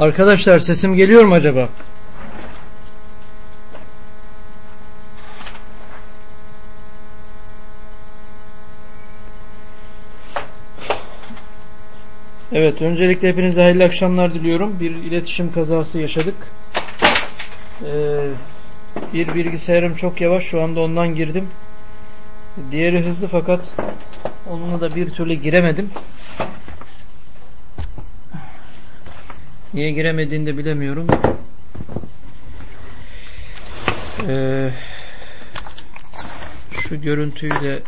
Arkadaşlar sesim geliyor mu acaba? Evet öncelikle hepinize hayırlı akşamlar diliyorum. Bir iletişim kazası yaşadık. Ee, bir bilgisayarım çok yavaş şu anda ondan girdim. Diğeri hızlı fakat onunla da bir türlü giremedim. Niye giremediğini de bilemiyorum. Ee, şu görüntüyü de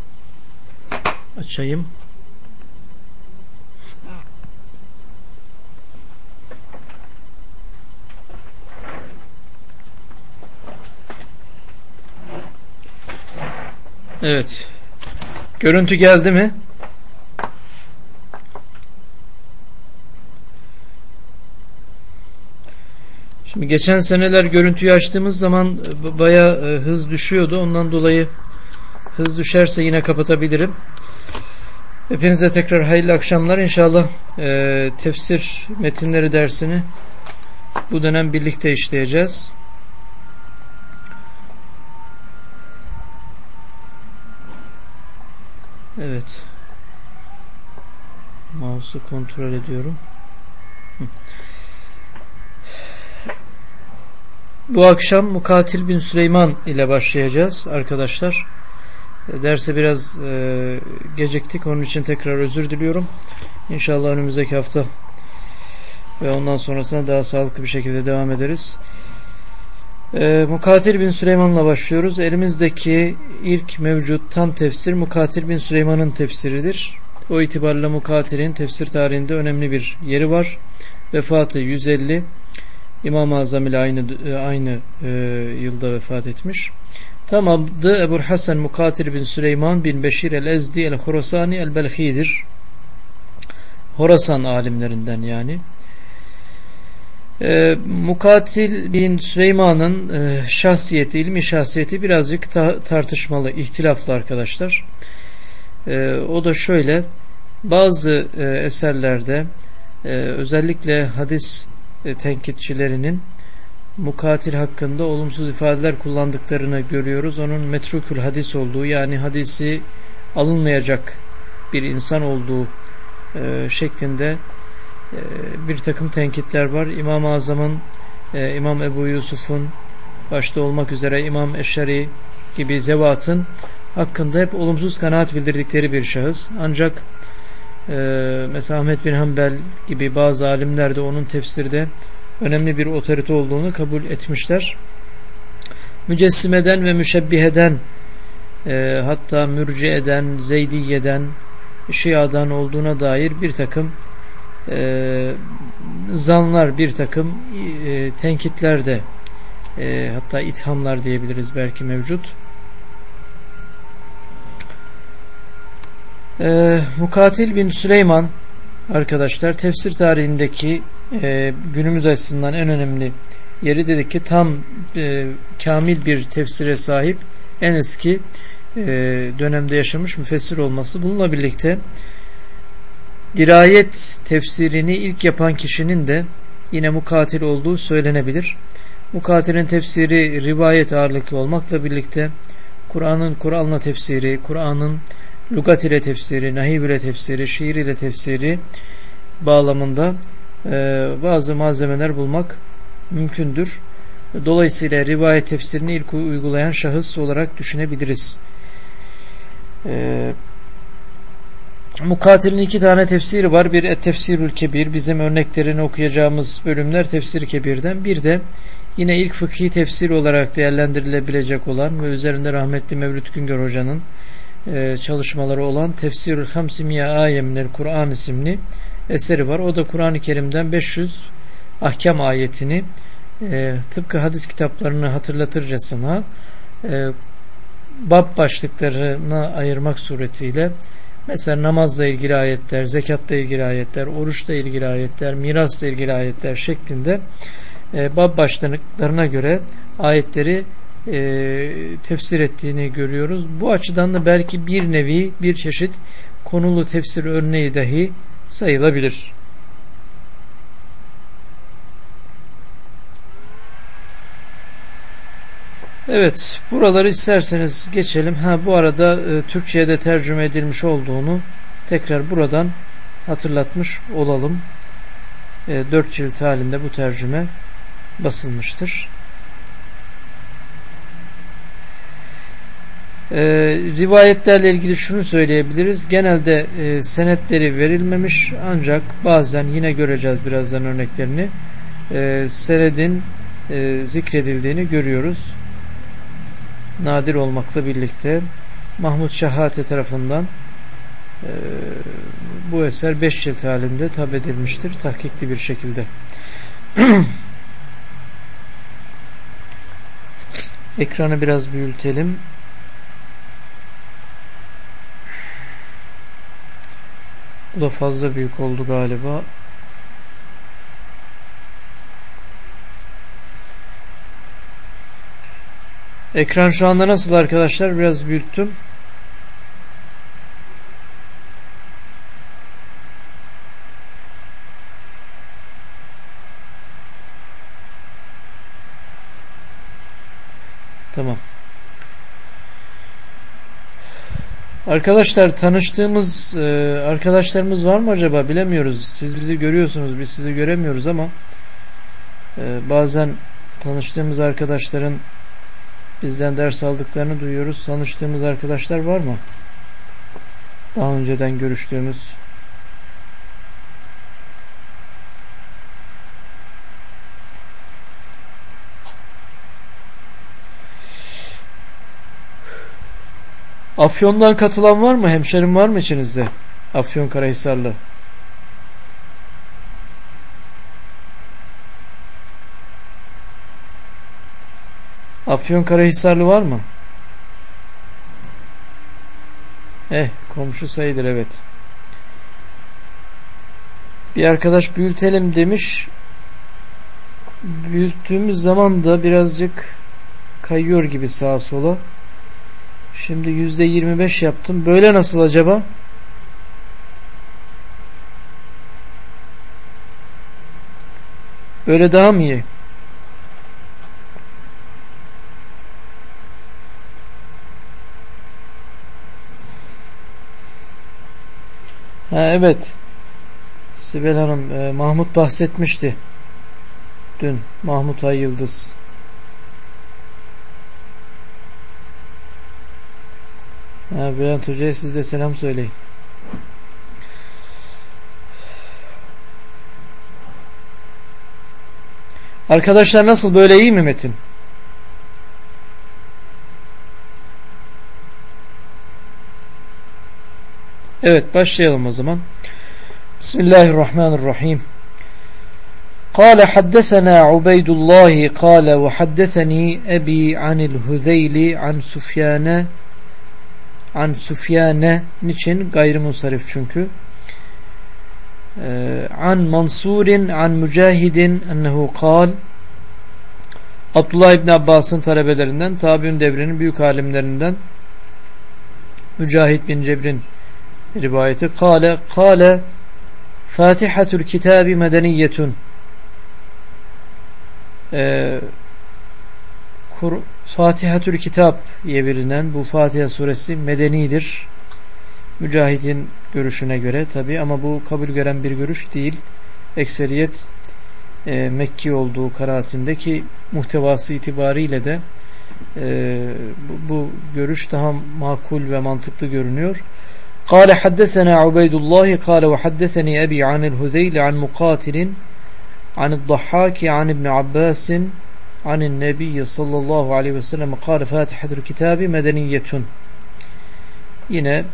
açayım. Evet. Görüntü geldi mi? Geçen seneler görüntüyü açtığımız zaman e, baya e, hız düşüyordu. Ondan dolayı hız düşerse yine kapatabilirim. Hepinize tekrar hayırlı akşamlar. İnşallah e, tefsir metinleri dersini bu dönem birlikte işleyeceğiz. Evet. Mouse'u kontrol ediyorum. Bu akşam Mukatil bin Süleyman ile başlayacağız arkadaşlar. Derse biraz e, geciktik. Onun için tekrar özür diliyorum. İnşallah önümüzdeki hafta ve ondan sonrasında daha sağlıklı bir şekilde devam ederiz. E, Mukatil bin Süleyman'la başlıyoruz. Elimizdeki ilk mevcut tam tefsir Mukatil bin Süleyman'ın tefsiridir. O itibarla Mukatil'in tefsir tarihinde önemli bir yeri var. Vefatı 150 İmam-ı Azam ile aynı, aynı e, yılda vefat etmiş. Tam adı Ebu Hasan Mukatil bin Süleyman bin Beşir el-Ezdi el-Khurasani el-Belhi'dir. Horasan alimlerinden yani. E, Mukatil bin Süleyman'ın e, şahsiyeti, ilmi şahsiyeti birazcık ta tartışmalı, ihtilaflı arkadaşlar. E, o da şöyle, bazı e, eserlerde e, özellikle hadis e, tenkitçilerinin mukatil hakkında olumsuz ifadeler kullandıklarını görüyoruz. Onun metrukül hadis olduğu yani hadisi alınmayacak bir insan olduğu e, şeklinde e, bir takım tenkitler var. İmam-ı Azam'ın, e, İmam Ebu Yusuf'un başta olmak üzere İmam Eşari gibi zevatın hakkında hep olumsuz kanaat bildirdikleri bir şahıs. Ancak e, mesela Ahmet bin Hanbel gibi bazı alimler de onun tefsirde önemli bir otorite olduğunu kabul etmişler. Mücessimeden ve müşebbiheden e, hatta mürciyeden, zeydiyeden, şiadan olduğuna dair bir takım e, zanlar, bir takım e, tenkitler de e, hatta ithamlar diyebiliriz belki mevcut. E, Mukatil bin Süleyman arkadaşlar tefsir tarihindeki e, günümüz açısından en önemli yeri dedik ki tam e, kamil bir tefsire sahip en eski e, dönemde yaşamış müfessir olması. Bununla birlikte dirayet tefsirini ilk yapan kişinin de yine mukatil olduğu söylenebilir. Mukatilin tefsiri rivayet ağırlıklı olmakla birlikte Kur'an'ın Kur'an'la tefsiri, Kur'an'ın lugat ile tefsiri, nahiv ile tefsiri, şiir ile tefsiri bağlamında e, bazı malzemeler bulmak mümkündür. Dolayısıyla rivayet tefsirini ilk uygulayan şahıs olarak düşünebiliriz. E, Mukatil'in iki tane tefsiri var. Bir Tefsirül Kebir. Bizim örneklerini okuyacağımız bölümler Tefsir Kebir'den. Bir de yine ilk fıkhi tefsir olarak değerlendirilebilecek olan ve üzerinde rahmetli Mevlüt Güngör Hoca'nın e, çalışmaları olan Tefsirül Hamsimiye Ayemler Kur'an isimli eseri var. O da Kur'an-ı Kerim'den 500 ahkam ayetini e, tıpkı hadis kitaplarını hatırlatırcasına e, bab başlıklarına ayırmak suretiyle mesela namazla ilgili ayetler, zekatla ilgili ayetler, oruçla ilgili ayetler, mirasla ilgili ayetler şeklinde e, bab başlıklarına göre ayetleri e, tefsir ettiğini görüyoruz. Bu açıdan da belki bir nevi bir çeşit konulu tefsir örneği dahi sayılabilir. Evet, buraları isterseniz geçelim. Ha bu arada e, Türkçe'ye tercüme edilmiş olduğunu tekrar buradan hatırlatmış olalım. E, 4 cilt halinde bu tercüme basılmıştır. E, rivayetlerle ilgili şunu söyleyebiliriz. Genelde e, senetleri verilmemiş ancak bazen yine göreceğiz birazdan örneklerini. E, senedin e, zikredildiğini görüyoruz. Nadir olmakla birlikte Mahmut Şahate tarafından e, bu eser 5 cilt halinde tab edilmiştir tahkikli bir şekilde. Ekranı biraz büyütelim. Bu da fazla büyük oldu galiba. Ekran şu anda nasıl arkadaşlar? Biraz büyüttüm. Tamam. Arkadaşlar tanıştığımız e, arkadaşlarımız var mı acaba bilemiyoruz. Siz bizi görüyorsunuz biz sizi göremiyoruz ama e, bazen tanıştığımız arkadaşların bizden ders aldıklarını duyuyoruz. Tanıştığımız arkadaşlar var mı? Daha önceden görüştüğümüz Afyon'dan katılan var mı? Hemşerim var mı içinizde? Afyon Karahisarlı. Afyon Karahisarlı var mı? Eh komşu sayıdır evet. Bir arkadaş büyütelim demiş. Büyüttüğümüz zaman da birazcık kayıyor gibi sağa sola. Şimdi yüzde yirmi beş yaptım. Böyle nasıl acaba? Böyle daha mı iyi? Ha, evet. Sibel Hanım, e, Mahmut bahsetmişti. Dün Mahmut Ay Yıldız. Ha, Bülent Hoca'ya siz de selam söyleyin. Arkadaşlar nasıl böyle iyi mi Metin? Evet başlayalım o zaman. Bismillahirrahmanirrahim. قال حدثنا عبيد الله قال وحدثني أبي عن الهذيل عن سفيان an Süfyane niçin? Gayrimusarif çünkü. Ee, an Mansurin an Mücahidin ennehu kal Abdullah İbni Abbas'ın talebelerinden tabiun devrinin büyük alimlerinden Mücahit bin Cebrin rivayeti kale kale Fatihatül Kitabi Medeniyetun ee, Fatihatül Kitap diye bilinen bu Fatiha suresi medenidir. Mücahidin görüşüne göre tabi ama bu kabul gören bir görüş değil. Ekseriyet e, Mekki olduğu kanaatindeki muhtevası itibariyle de e, bu, bu görüş daha makul ve mantıklı görünüyor. قال حدثنا عبيد الله قال وحدثني أبي عن الهذيل عن مقاتل عن الضحاك عن ابن عباس عن anin nebiyyi sallallahu aleyhi ve sellem kâle fatihatul kitabi medeniyetun yine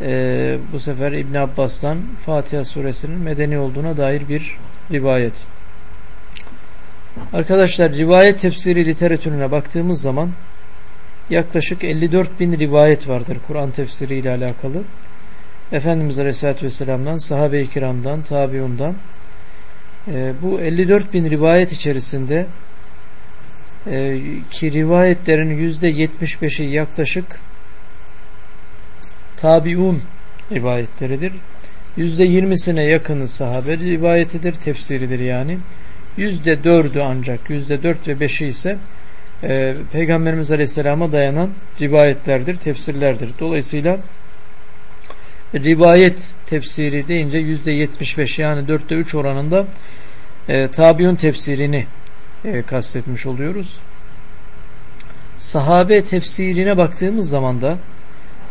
e, bu sefer İbn Abbas'tan Fatiha suresinin medeni olduğuna dair bir rivayet. Arkadaşlar rivayet tefsiri literatürüne baktığımız zaman yaklaşık 54 bin rivayet vardır Kur'an tefsiri ile alakalı. Efendimiz Aleyhisselatü Vesselam'dan sahabe-i kiramdan tabiundan e, bu 54 bin rivayet içerisinde e, ki rivayetlerin yüzde 75'i yaklaşık tabiun rivayetleridir. Yüzde 20'sine yakını sahabe rivayetidir, tefsiridir yani. Yüzde dördü ancak, yüzde dört ve beşi ise e, Peygamberimiz Aleyhisselam'a dayanan rivayetlerdir, tefsirlerdir. Dolayısıyla rivayet tefsiri deyince %75 yani 4'te 3 oranında e, tabiun tefsirini e, kastetmiş oluyoruz. Sahabe tefsirine baktığımız zaman da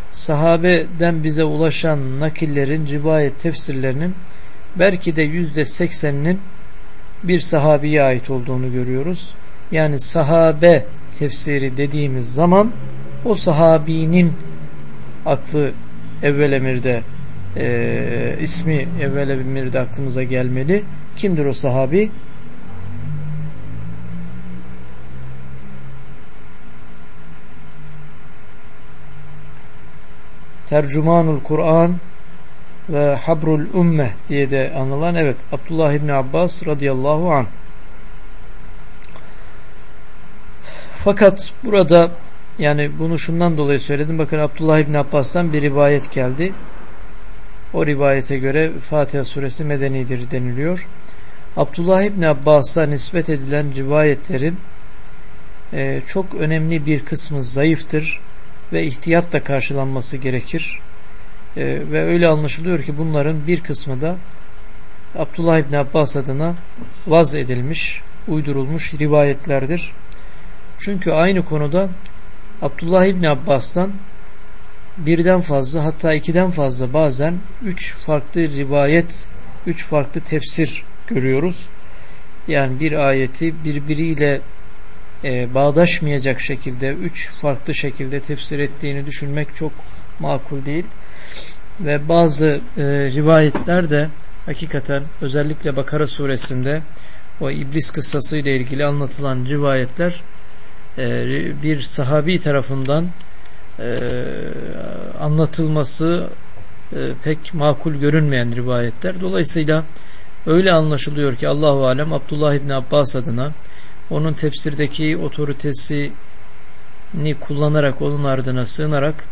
sahabeden bize ulaşan nakillerin, rivayet tefsirlerinin belki de yüzde sekseninin bir sahabiye ait olduğunu görüyoruz. Yani sahabe tefsiri dediğimiz zaman o sahabinin aklı evvel emirde e, ismi evvel emirde aklımıza gelmeli. Kimdir o sahabi? Tercümanul Kur'an ve Habrul Ümmeh diye de anılan evet Abdullah İbni Abbas radıyallahu anh fakat burada yani bunu şundan dolayı söyledim. Bakın Abdullah İbni Abbas'tan bir rivayet geldi. O rivayete göre Fatiha suresi medenidir deniliyor. Abdullah İbni Abbas'a nispet edilen rivayetlerin e, çok önemli bir kısmı zayıftır ve ihtiyatla karşılanması gerekir. E, ve öyle anlaşılıyor ki bunların bir kısmı da Abdullah İbni Abbas adına vaz edilmiş, uydurulmuş rivayetlerdir. Çünkü aynı konuda Abdullah İbni Abbas'tan birden fazla hatta ikiden fazla bazen üç farklı rivayet, üç farklı tefsir görüyoruz. Yani bir ayeti birbiriyle e, bağdaşmayacak şekilde üç farklı şekilde tefsir ettiğini düşünmek çok makul değil. Ve bazı e, rivayetler de hakikaten özellikle Bakara suresinde o iblis kıssası ile ilgili anlatılan rivayetler e, bir sahabi tarafından e, anlatılması e, pek makul görünmeyen rivayetler. Dolayısıyla öyle anlaşılıyor ki Allahu alem Abdullah İbni Abbas adına onun tefsirdeki otoritesini kullanarak onun ardına sığınarak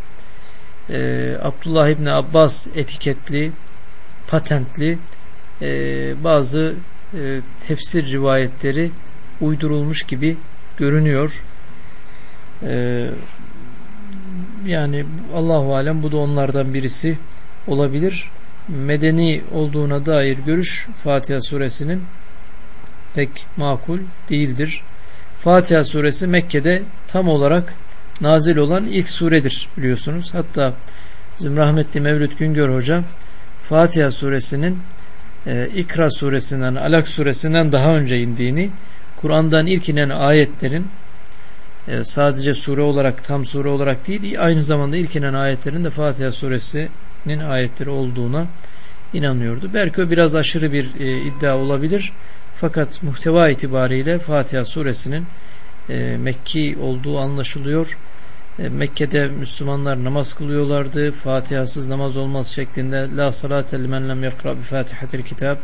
e, Abdullah İbni Abbas etiketli patentli e, bazı e, tefsir rivayetleri uydurulmuş gibi görünüyor. E, yani Allahu alem bu da onlardan birisi olabilir. Medeni olduğuna dair görüş Fatiha suresinin pek makul değildir. Fatiha suresi Mekke'de tam olarak nazil olan ilk suredir biliyorsunuz. Hatta bizim rahmetli Mevlüt Güngör Hoca Fatiha suresinin e, İkra suresinden, Alak suresinden daha önce indiğini, Kur'an'dan ilk inen ayetlerin e, sadece sure olarak, tam sure olarak değil, aynı zamanda ilk inen ayetlerin de Fatiha suresinin ayetleri olduğuna inanıyordu. Belki o biraz aşırı bir e, iddia olabilir. Fakat muhteva itibariyle Fatiha suresinin e, Mekki olduğu anlaşılıyor. E, Mekke'de Müslümanlar namaz kılıyorlardı. Fatihasız namaz olmaz şeklinde La salate limen lem yakra bi fatihatil kitab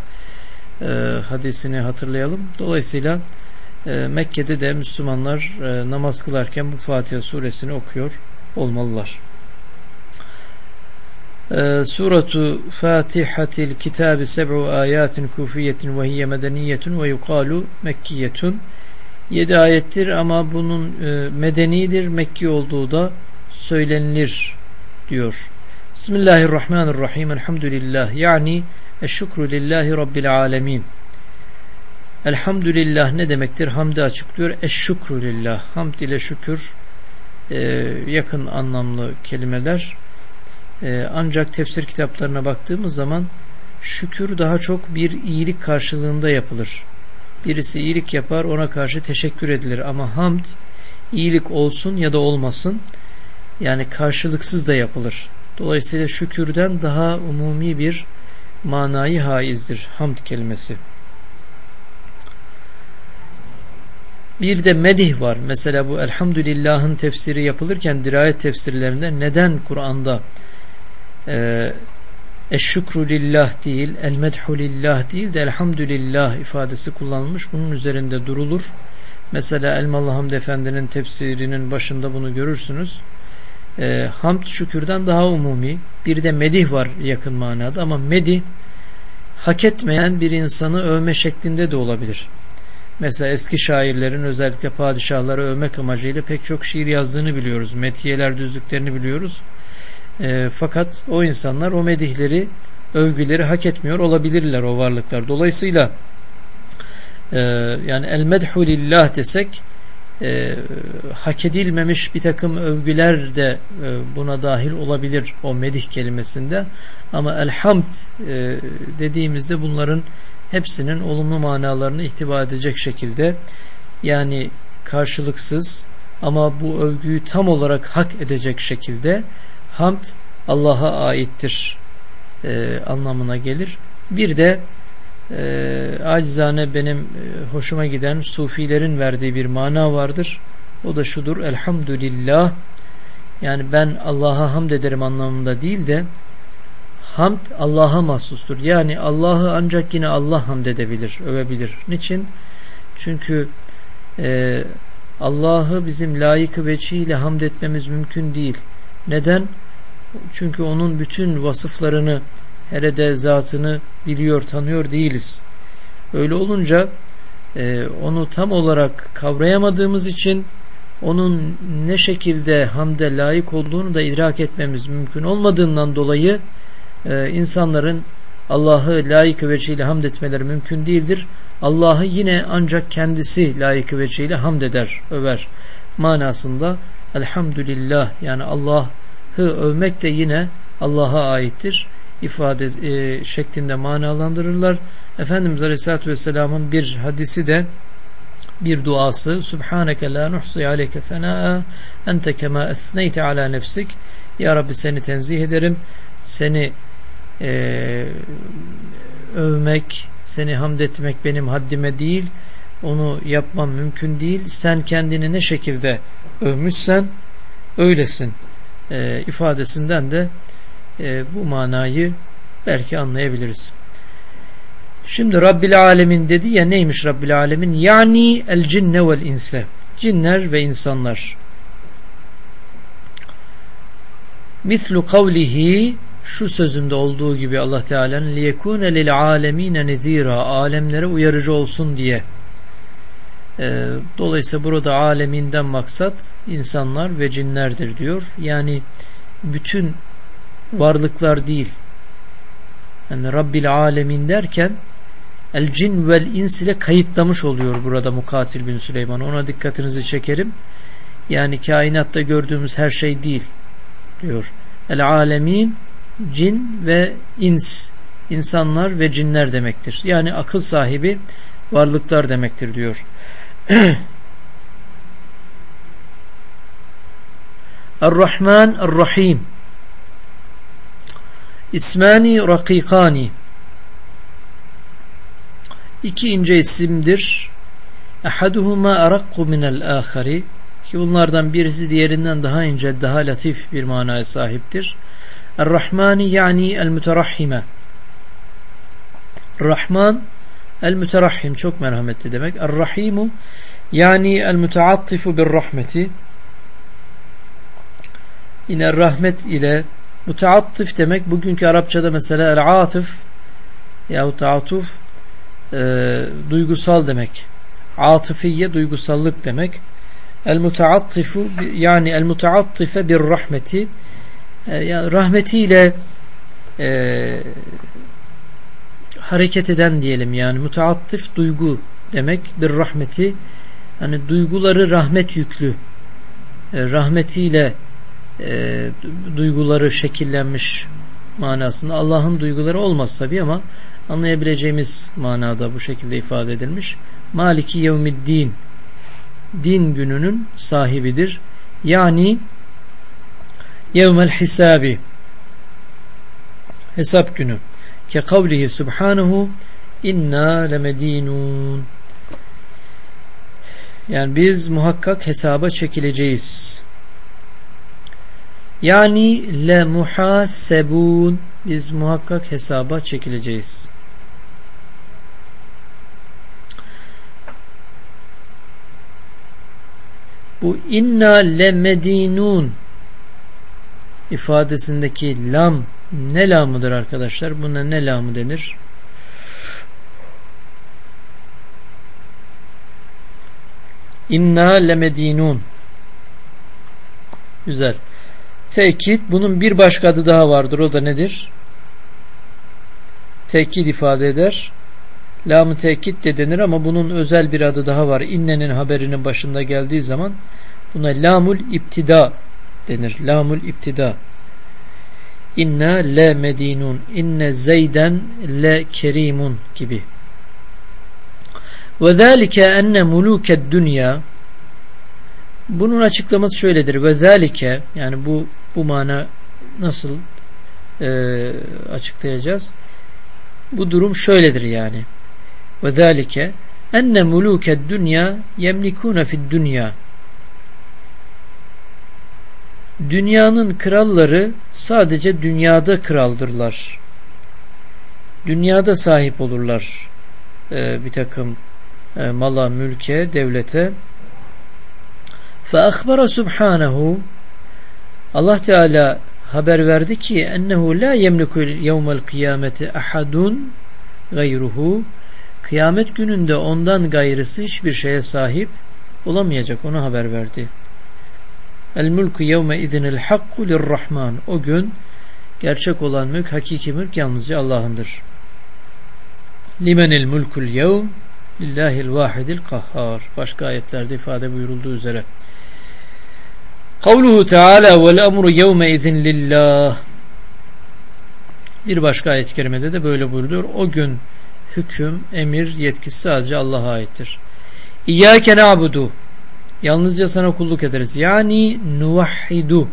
e, hadisini hatırlayalım. Dolayısıyla e, Mekke'de de Müslümanlar e, namaz kılarken bu Fatiha suresini okuyor olmalılar. Ee, suratu Fatihatil Kitabi seb'u ayatin kufiyetin ve hiye medeniyetun ve yukalu mekkiyetun. Yedi ayettir ama bunun e, medenidir, Mekki olduğu da söylenilir diyor. Bismillahirrahmanirrahim. Elhamdülillah. Yani eşşükru lillahi rabbil alemin. Elhamdülillah ne demektir? Hamdi açıklıyor. Eşşükru lillah. Hamd ile şükür e, yakın anlamlı kelimeler. E, ancak tefsir kitaplarına baktığımız zaman şükür daha çok bir iyilik karşılığında yapılır. Birisi iyilik yapar ona karşı teşekkür edilir ama hamd iyilik olsun ya da olmasın yani karşılıksız da yapılır. Dolayısıyla şükürden daha umumi bir manayı haizdir hamd kelimesi. Bir de medih var. Mesela bu elhamdülillahın tefsiri yapılırken dirayet tefsirlerinde neden Kur'an'da e, lillah değil, el lillah değil de elhamdülillah ifadesi kullanılmış. Bunun üzerinde durulur. Mesela Elmalı Hamd Efendi'nin tefsirinin başında bunu görürsünüz. E, hamd şükürden daha umumi. Bir de medih var yakın manada ama medih hak etmeyen bir insanı övme şeklinde de olabilir. Mesela eski şairlerin özellikle padişahları övmek amacıyla pek çok şiir yazdığını biliyoruz. Metiyeler düzlüklerini biliyoruz. E, fakat o insanlar o medihleri, övgüleri hak etmiyor olabilirler o varlıklar. Dolayısıyla e, yani el medhu lillah desek e, hak edilmemiş bir takım övgüler de e, buna dahil olabilir o medih kelimesinde ama elhamd e, dediğimizde bunların hepsinin olumlu manalarını ihtiva edecek şekilde yani karşılıksız ama bu övgüyü tam olarak hak edecek şekilde hamd Allah'a aittir e, anlamına gelir. Bir de e, acizane benim e, hoşuma giden sufilerin verdiği bir mana vardır. O da şudur. Elhamdülillah yani ben Allah'a hamd ederim anlamında değil de hamd Allah'a mahsustur. Yani Allah'ı ancak yine Allah hamd edebilir, övebilir. Niçin? Çünkü e, Allah'ı bizim layık veçiyle hamd etmemiz mümkün değil. Neden? Çünkü onun bütün vasıflarını hele de zatını biliyor, tanıyor değiliz. Öyle olunca e, onu tam olarak kavrayamadığımız için onun ne şekilde hamde layık olduğunu da idrak etmemiz mümkün olmadığından dolayı e, insanların Allah'ı layık vecihle hamd etmeleri mümkün değildir. Allah'ı yine ancak kendisi layık vecihle hamd eder, över. Manasında elhamdülillah yani Allah'ı övmek de yine Allah'a aittir. İfade e, şeklinde manalandırırlar. Efendimiz Aleyhisselatü Vesselam'ın bir hadisi de bir duası. Subhaneke la nuhsi aleyke senaa ente kema esneyte ala nefsik. Ya Rabbi seni tenzih ederim. Seni e, övmek seni hamd etmek benim haddime değil. Onu yapmam mümkün değil. Sen kendini ne şekilde övmüşsen öylesin e, ifadesinden de e, bu manayı belki anlayabiliriz. Şimdi Rabbil Alemin dedi ya neymiş Rabbil Alemin? Yani el cinne vel inse. Cinler ve insanlar. Mislu kavlihi şu sözünde olduğu gibi Allah Teala'nın liyekune lil alemine nezira alemlere uyarıcı olsun diye. E, dolayısıyla burada aleminden maksat insanlar ve cinlerdir diyor. Yani bütün varlıklar değil. Yani Rabbil Alemin derken El cin vel ins ile kayıtlamış oluyor burada Mukatil bin Süleyman. Ona dikkatinizi çekerim. Yani kainatta gördüğümüz her şey değil diyor. El alemin cin ve ins insanlar ve cinler demektir. Yani akıl sahibi varlıklar demektir diyor. Er-Rahman Er-Rahim İsmani rakikani iki ince isimdir. Ehaduhuma arakku minel ahari ki bunlardan birisi diğerinden daha ince, daha latif bir manaya sahiptir. Er-Rahmani yani el-müterahhime. Rahman el-müterahhim çok merhametli demek. Er-Rahimu yani el-müteattifu bir rahmeti. Yine rahmet ile Müteattif demek bugünkü Arapçada mesela el-atıf yahut atuf e, duygusal demek. Atıfiye duygusallık demek. El-muteattifu yani el-muteattife bir rahmeti e, yani rahmetiyle e, hareket eden diyelim yani. Muteattif duygu demek bir rahmeti. Hani duyguları rahmet yüklü. E, rahmetiyle e, duyguları şekillenmiş manasında. Allah'ın duyguları olmaz tabi ama anlayabileceğimiz manada bu şekilde ifade edilmiş. Maliki yevmiddin. Din gününün sahibidir. Yani yevmel hisabi. Hesap günü ke kavlihi subhanahu inna lemedinun yani biz muhakkak hesaba çekileceğiz. Yani le muhasebun biz muhakkak hesaba çekileceğiz. Bu inna le medinun ifadesindeki lam ne lamıdır arkadaşlar? Buna ne lamı denir? İnna lemedinun. Güzel. Tekit bunun bir başka adı daha vardır. O da nedir? Tekit ifade eder. Lam-ı tekit de denir ama bunun özel bir adı daha var. İnnenin haberinin başında geldiği zaman buna lamul iptida denir. Lamul iptida. İnna le medinun. İnne zeyden le kerimun gibi. Ve zâlike enne mulûked dünya bunun açıklaması şöyledir. Ve zâlike yani bu bu mana nasıl e, açıklayacağız? Bu durum şöyledir yani. Ve zâlike enne mulûked dünya yemlikûne fid dünya Dünyanın kralları sadece dünyada kraldırlar. Dünyada sahip olurlar. Ee, bir takım e, mala, mülke, devlete. فَأَخْبَرَ subhanahu Allah Teala haber verdi ki ennehu la yemliku yevmel kıyameti ahadun gayruhu kıyamet gününde ondan gayrısı hiçbir şeye sahip olamayacak onu haber verdi. El mulku yevme idinil hakku lirrahman o gün gerçek olan mülk hakiki mülk yalnızca Allah'ındır. Limenil mulkul yevm Lillahil vahidil kahhar. Başka ayetlerde ifade buyurulduğu üzere. Kavluhu Teala vel emru yevme izin lillah. Bir başka ayet-i kerimede de böyle buyuruyor. O gün hüküm, emir, yetkisi sadece Allah'a aittir. İyyâke na'budu. Yalnızca sana kulluk ederiz. Yani nuvahhidu.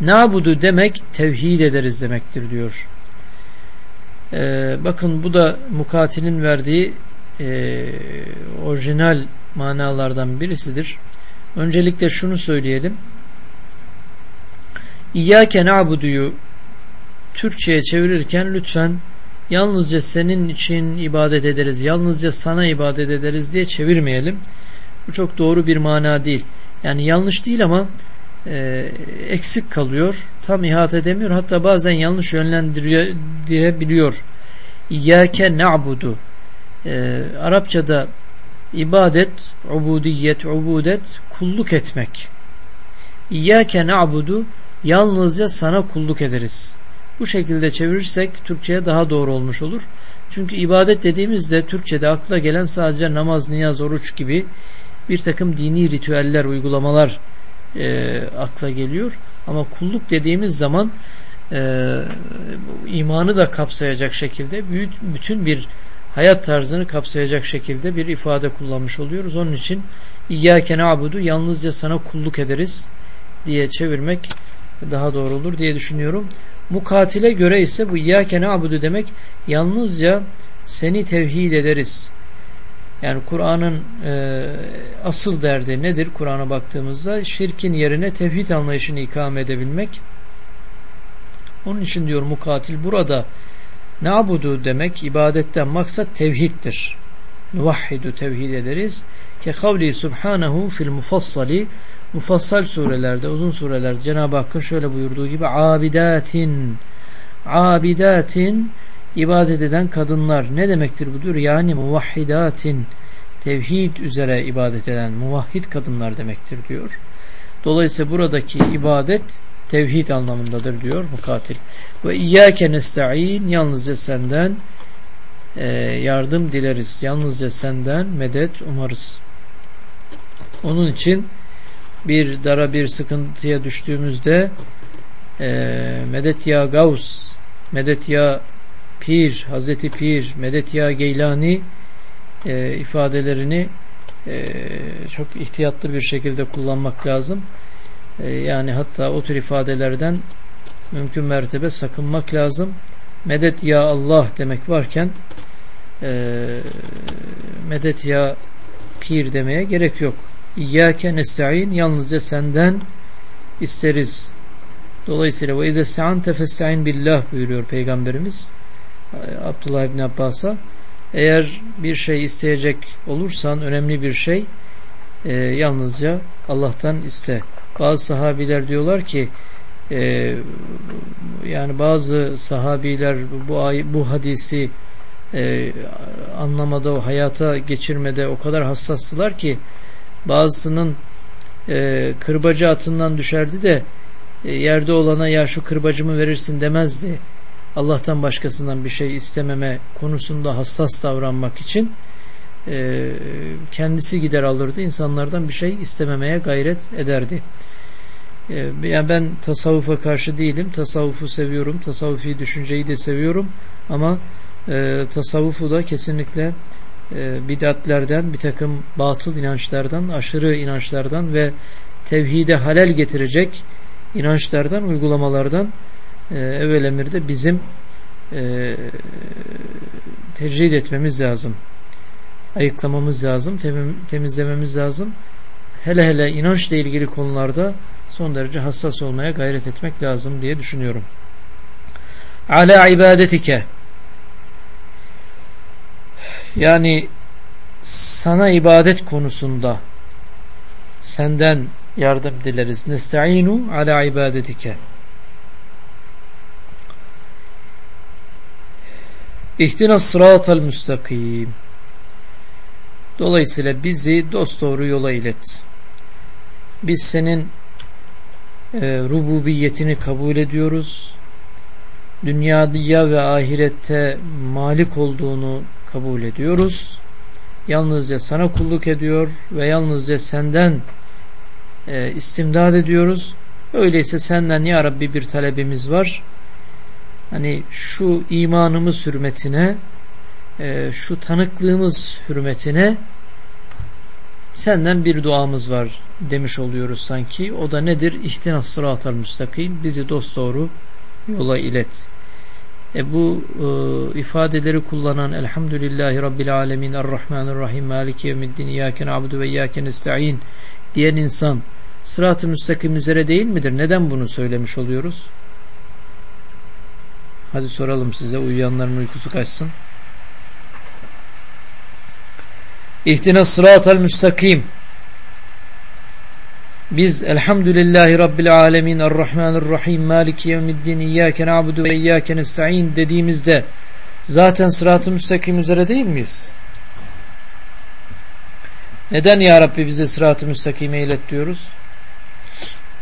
Na'budu demek tevhid ederiz demektir diyor. Ee, bakın bu da mukatilin verdiği e, orijinal manalardan birisidir. Öncelikle şunu söyleyelim. İyyâke na'buduyu Türkçe'ye çevirirken lütfen yalnızca senin için ibadet ederiz, yalnızca sana ibadet ederiz diye çevirmeyelim. Bu çok doğru bir mana değil. Yani yanlış değil ama e, eksik kalıyor. Tam ihate edemiyor. Hatta bazen yanlış yönlendirebiliyor. İyyâke na'budu. E, Arapçada ibadet, ubudiyet, ubudet, kulluk etmek. İyyâke na'budu yalnızca sana kulluk ederiz. Bu şekilde çevirirsek Türkçe'ye daha doğru olmuş olur. Çünkü ibadet dediğimizde Türkçe'de akla gelen sadece namaz, niyaz, oruç gibi bir takım dini ritüeller, uygulamalar e, akla geliyor. Ama kulluk dediğimiz zaman e, imanı da kapsayacak şekilde büyük, bütün bir hayat tarzını kapsayacak şekilde bir ifade kullanmış oluyoruz. Onun için İyyâke na'budu yalnızca sana kulluk ederiz diye çevirmek daha doğru olur diye düşünüyorum. Mukatile göre ise bu İyyâke na'budu demek yalnızca seni tevhid ederiz yani Kur'an'ın e, asıl derdi nedir Kur'an'a baktığımızda? Şirkin yerine tevhid anlayışını ikame edebilmek. Onun için diyor mukatil burada nabudu demek ibadetten maksat tevhiddir. Nuvahhidu tevhid ederiz. Ke kavli subhanahu fil mufassali mufassal surelerde uzun surelerde Cenab-ı Hakk'ın şöyle buyurduğu gibi abidatin abidatin ibadet eden kadınlar ne demektir budur? Yani muvahhidatin tevhid üzere ibadet eden muvahhid kadınlar demektir diyor. Dolayısıyla buradaki ibadet tevhid anlamındadır diyor mukatil. Ve iyyâke nesta'in yalnızca senden e, yardım dileriz. Yalnızca senden medet umarız. Onun için bir dara bir sıkıntıya düştüğümüzde e, medet ya gavs medet ya Pir, Hazreti Pir, Medet Ya Geylani e, ifadelerini e, çok ihtiyatlı bir şekilde kullanmak lazım. E, yani hatta o tür ifadelerden mümkün mertebe sakınmak lazım. Medet ya Allah demek varken e, medet ya pir demeye gerek yok. İyyâke nesta'in yalnızca senden isteriz. Dolayısıyla ve izâ se'ante festa'in billah buyuruyor Peygamberimiz. Abdullah İbni Abbas'a eğer bir şey isteyecek olursan önemli bir şey e, yalnızca Allah'tan iste. Bazı sahabiler diyorlar ki e, yani bazı sahabiler bu bu hadisi e, anlamada, hayata geçirmede o kadar hassastılar ki bazısının e, kırbacı atından düşerdi de e, yerde olana ya şu kırbacımı verirsin demezdi. Allah'tan başkasından bir şey istememe konusunda hassas davranmak için e, kendisi gider alırdı. insanlardan bir şey istememeye gayret ederdi. E, yani ben tasavvufa karşı değilim. Tasavvufu seviyorum. Tasavvufi düşünceyi de seviyorum. Ama e, tasavvufu da kesinlikle e, bidatlerden, bir takım batıl inançlardan, aşırı inançlardan ve tevhide halel getirecek inançlardan, uygulamalardan e, evvel emirde bizim e, tecrid etmemiz lazım. Ayıklamamız lazım, temizlememiz lazım. Hele hele inançla ilgili konularda son derece hassas olmaya gayret etmek lazım diye düşünüyorum. Ala ibadetike yani sana ibadet konusunda senden yardım dileriz. Nesta'inu ala ibadetike. İhtina sıratal müstakim. Dolayısıyla bizi dosdoğru yola ilet. Biz senin e, rububiyetini kabul ediyoruz. Dünyada ve ahirette malik olduğunu kabul ediyoruz. Yalnızca sana kulluk ediyor ve yalnızca senden e, istimdad ediyoruz. Öyleyse senden ya Rabbi bir talebimiz var. Hani şu imanımız hürmetine, e, şu tanıklığımız hürmetine senden bir duamız var demiş oluyoruz sanki. O da nedir? İhtinas sıratal müstakim. Bizi dosdoğru yola ilet. E bu e, ifadeleri kullanan Elhamdülillahi Rabbil Alemin Errahmanirrahim Maliki Yevmiddin İyyâken abdu ve İyyâken esta'in diyen insan sırat-ı müstakim üzere değil midir? Neden bunu söylemiş oluyoruz? Hadi soralım size uyuyanların uykusu kaçsın. İhtina sıratel müstakim biz elhamdülillahi rabbil alemin errahmanirrahim maliki yevmiddin iyyâke na'budu ve iyyâke nesta'in dediğimizde zaten sırat-ı müstakim üzere değil miyiz? Neden ya Rabbi bize sırat-ı müstakime ilet diyoruz?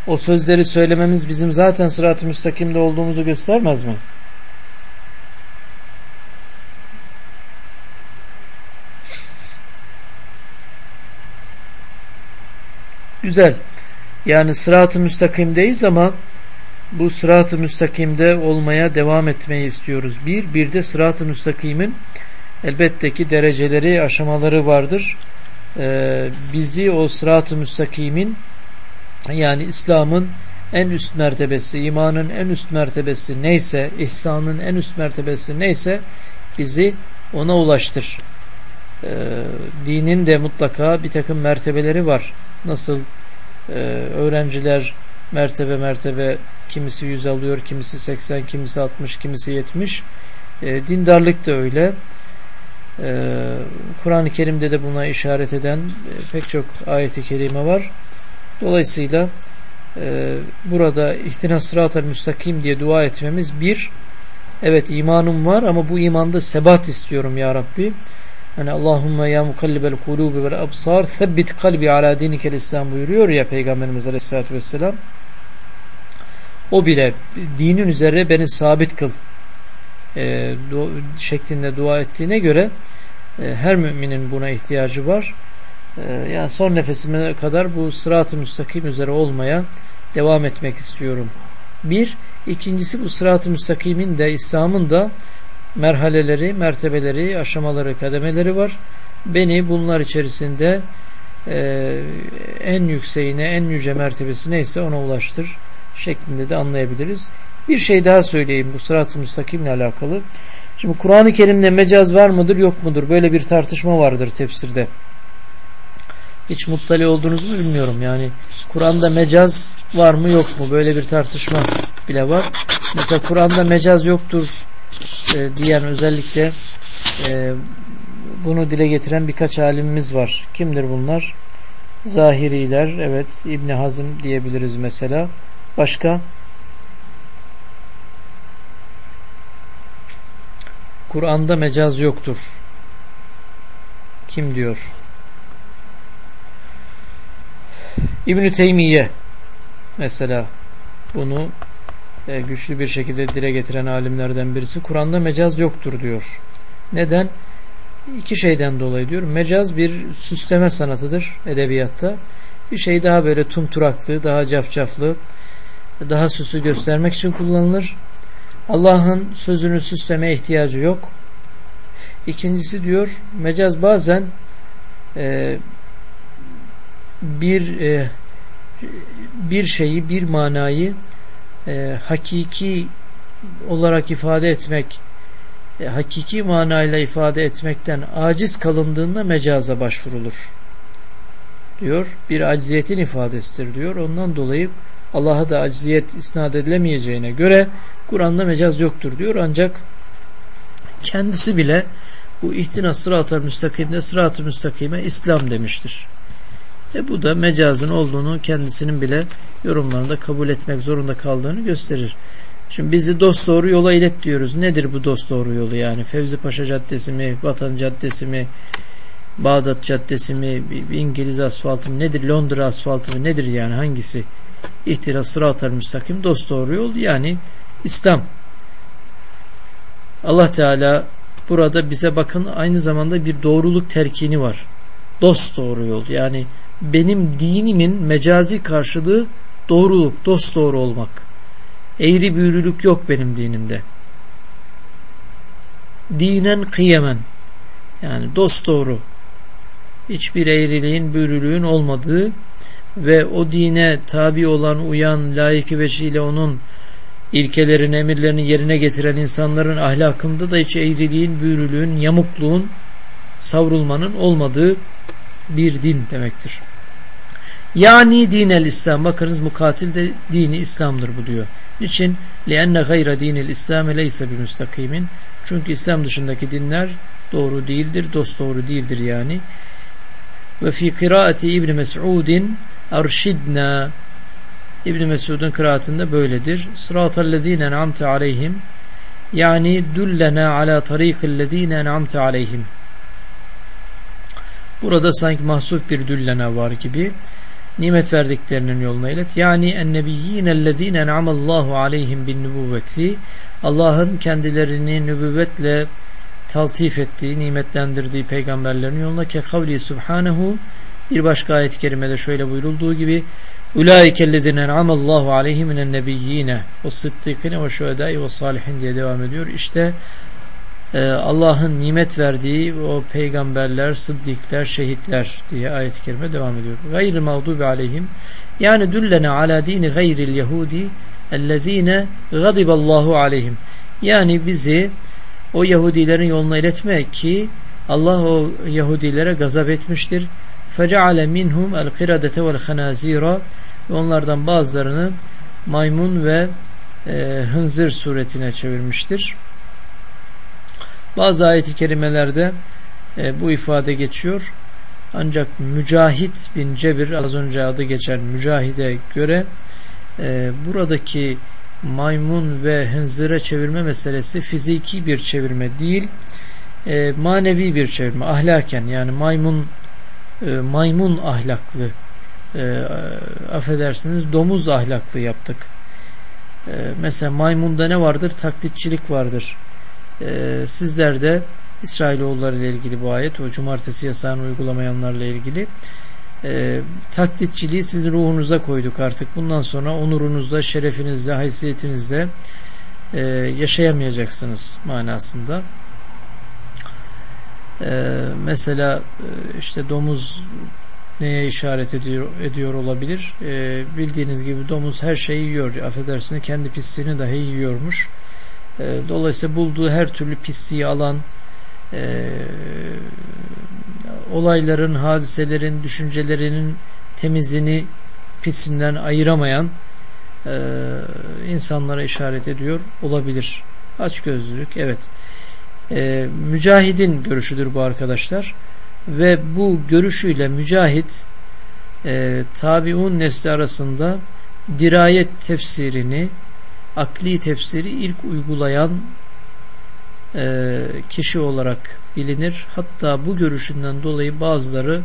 O sözleri söylememiz bizim zaten sırat-ı müstakimde olduğumuzu göstermez mi? Güzel. Yani sırat-ı müstakimdeyiz ama bu sırat-ı müstakimde olmaya devam etmeyi istiyoruz. Bir, bir de sırat-ı müstakimin elbette ki dereceleri, aşamaları vardır. Ee, bizi o sırat-ı müstakimin yani İslam'ın en üst mertebesi, imanın en üst mertebesi neyse, ihsanın en üst mertebesi neyse bizi ona ulaştır. Ee, dinin de mutlaka bir takım mertebeleri var. Nasıl e, öğrenciler mertebe mertebe kimisi 100 alıyor, kimisi 80, kimisi 60, kimisi 70. E, dindarlık da öyle. E, Kur'an-ı Kerim'de de buna işaret eden e, pek çok ayeti kerime var. Dolayısıyla e, burada ihtinas sıratel müstakim diye dua etmemiz bir, evet imanım var ama bu imanda sebat istiyorum ya Rabbi. Hani Allahümme ya mukallibel kulubi vel absar sebbit kalbi ala dinikel İslam buyuruyor ya Peygamberimiz Aleyhisselatü Vesselam. O bile dinin üzere beni sabit kıl e, du şeklinde dua ettiğine göre e, her müminin buna ihtiyacı var. E, yani son nefesime kadar bu sırat-ı müstakim üzere olmaya devam etmek istiyorum. Bir, ikincisi bu sırat-ı müstakimin de İslam'ın da merhaleleri, mertebeleri, aşamaları, kademeleri var. Beni bunlar içerisinde e, en yükseğine, en yüce mertebesi neyse ona ulaştır şeklinde de anlayabiliriz. Bir şey daha söyleyeyim bu sırat-ı müstakimle alakalı. Şimdi Kur'an-ı Kerim'de mecaz var mıdır yok mudur? Böyle bir tartışma vardır tefsirde. Hiç muttali olduğunuzu bilmiyorum. Yani Kur'an'da mecaz var mı yok mu? Böyle bir tartışma bile var. Mesela Kur'an'da mecaz yoktur e, diyen özellikle e, bunu dile getiren birkaç alimimiz var. Kimdir bunlar? Zahiriler, evet İbni Hazım diyebiliriz mesela. Başka? Kur'an'da mecaz yoktur. Kim diyor? İbn-i Teymiye mesela bunu e, güçlü bir şekilde dile getiren alimlerden birisi Kur'an'da mecaz yoktur diyor. Neden? İki şeyden dolayı diyor. Mecaz bir süsleme sanatıdır edebiyatta. Bir şey daha böyle tumturaklı, daha cafcaflı, daha süsü göstermek için kullanılır. Allah'ın sözünü süslemeye ihtiyacı yok. İkincisi diyor, mecaz bazen e, bir e, bir şeyi, bir manayı e, hakiki olarak ifade etmek, e, hakiki manayla ifade etmekten aciz kalındığında mecaza başvurulur. Diyor, bir acziyetin ifadesidir diyor. Ondan dolayı Allah'a da acziyet isnat edilemeyeceğine göre Kur'an'da mecaz yoktur diyor. Ancak kendisi bile bu ihtina sırat-ı müstakimde sırat-ı müstakime İslam demiştir. E bu da mecazın olduğunu kendisinin bile yorumlarında kabul etmek zorunda kaldığını gösterir. Şimdi bizi dost doğru yola ilet diyoruz. Nedir bu dost doğru yolu yani? Fevzi Paşa Caddesi mi? Vatan Caddesi mi? Bağdat Caddesi mi? İngiliz asfaltı mı? Nedir? Londra asfaltı mı? Nedir yani? Hangisi? İhtiras sırat müstakim dost doğru yol yani İslam. Allah Teala burada bize bakın aynı zamanda bir doğruluk terkini var. Dost doğru yol yani benim dinimin mecazi karşılığı doğruluk, dost doğru olmak. Eğri büğrülük yok benim dinimde. Dinen kıyemen yani dost doğru hiçbir eğriliğin, büğrülüğün olmadığı ve o dine tabi olan, uyan, layık veçiyle onun ilkelerini, emirlerini yerine getiren insanların ahlakında da hiç eğriliğin, büyürülüğün, yamukluğun, savrulmanın olmadığı bir din demektir. Yani dinel İslam. Bakınız mukatil de dini İslam'dır bu diyor. Niçin? لِأَنَّ غَيْرَ دِينِ الْاِسْلَامِ لَيْسَ بِمُسْتَقِيمٍ Çünkü İslam dışındaki dinler doğru değildir, dost doğru değildir yani. Ve fi kıraati İbn Mes'udin arşidna İbn Mesud'un kıraatında böyledir. Sıratallezine en'amte aleyhim yani dullena ala tarikillezine en'amte aleyhim. Burada sanki mahsuf bir düllena var gibi nimet verdiklerinin yoluna ilet. Yani ennebiyyinellezine en'amallahu aleyhim bin nübüvveti Allah'ın kendilerini nübüvvetle taltif ettiği, nimetlendirdiği peygamberlerin yoluna ke kavli subhanehu bir başka ayet-i kerimede şöyle buyurulduğu gibi Ulaikellezine en'amallahu aleyhi minen nebiyyine ve sıddıkine ve şuhedai ve salihin diye devam ediyor. İşte ee, Allah'ın nimet verdiği o peygamberler, sıddikler, şehitler diye ayet-i kerime devam ediyor. Gayrı mağdubi aleyhim yani düllene ala dini gayril yehudi ellezine gadiballahu aleyhim yani bizi o Yahudilerin yoluna iletme ki Allah o Yahudilere gazap etmiştir. Feceale minhum el kiradete vel hanazira onlardan bazılarını maymun ve e, hınzır suretine çevirmiştir. Bazı ayet-i kerimelerde e, bu ifade geçiyor. Ancak Mücahit bin Cebir az önce adı geçen Mücahide göre e, buradaki maymun ve hınzıra çevirme meselesi fiziki bir çevirme değil e, manevi bir çevirme ahlaken yani maymun e, maymun ahlaklı e, affedersiniz domuz ahlaklı yaptık. E, mesela maymunda ne vardır? Taklitçilik vardır. E, sizler İsrailoğulları ile ilgili bu ayet o cumartesi yasağını uygulamayanlarla ilgili e, taklitçiliği sizin ruhunuza koyduk artık. Bundan sonra onurunuzda, şerefinizde, haysiyetinizde e, yaşayamayacaksınız manasında. E, mesela e, işte domuz neye işaret ediyor, ediyor olabilir? E, bildiğiniz gibi domuz her şeyi yiyor. Affedersiniz kendi pisliğini dahi yiyormuş. E, dolayısıyla bulduğu her türlü pisliği alan e, olayların, hadiselerin, düşüncelerinin temizini pisinden ayıramayan e, insanlara işaret ediyor olabilir. Açgözlülük evet. E, mücahidin görüşüdür bu arkadaşlar. Ve bu görüşüyle mücahit e, tabiun nesli arasında dirayet tefsirini akli tefsiri ilk uygulayan e, kişi olarak bilinir. Hatta bu görüşünden dolayı bazıları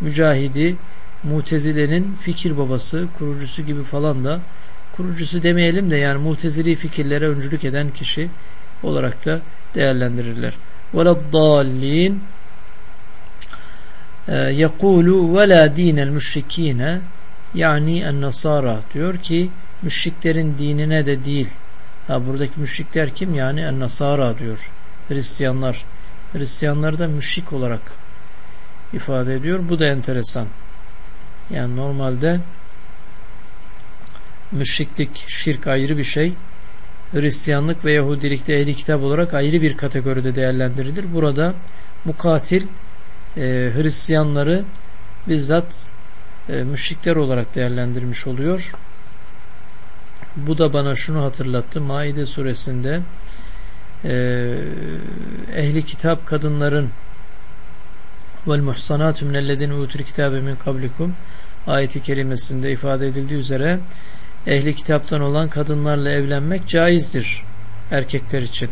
Mücahidi Mutezile'nin fikir babası, kurucusu gibi falan da kurucusu demeyelim de yani Mutezili fikirlere öncülük eden kişi olarak da değerlendirirler. وَلَضَّالِّينَ يَقُولُ وَلَا دِينَ الْمُشْرِك۪ينَ yani en-nasara diyor ki müşriklerin dinine de değil. Ha, buradaki müşrikler kim? Yani en-nasara diyor. Hristiyanlar. Hristiyanları da müşrik olarak ifade ediyor. Bu da enteresan. Yani normalde müşriklik, şirk ayrı bir şey. Hristiyanlık ve Yahudilikte ehli kitap olarak ayrı bir kategoride değerlendirilir. Burada mukatil e, Hristiyanları bizzat e, müşrikler olarak değerlendirmiş oluyor. Bu da bana şunu hatırlattı. Maide suresinde e, ehli kitap kadınların vel muhsanatu minellezine utul kitabe min kablikum ayeti kerimesinde ifade edildiği üzere ehli kitaptan olan kadınlarla evlenmek caizdir erkekler için.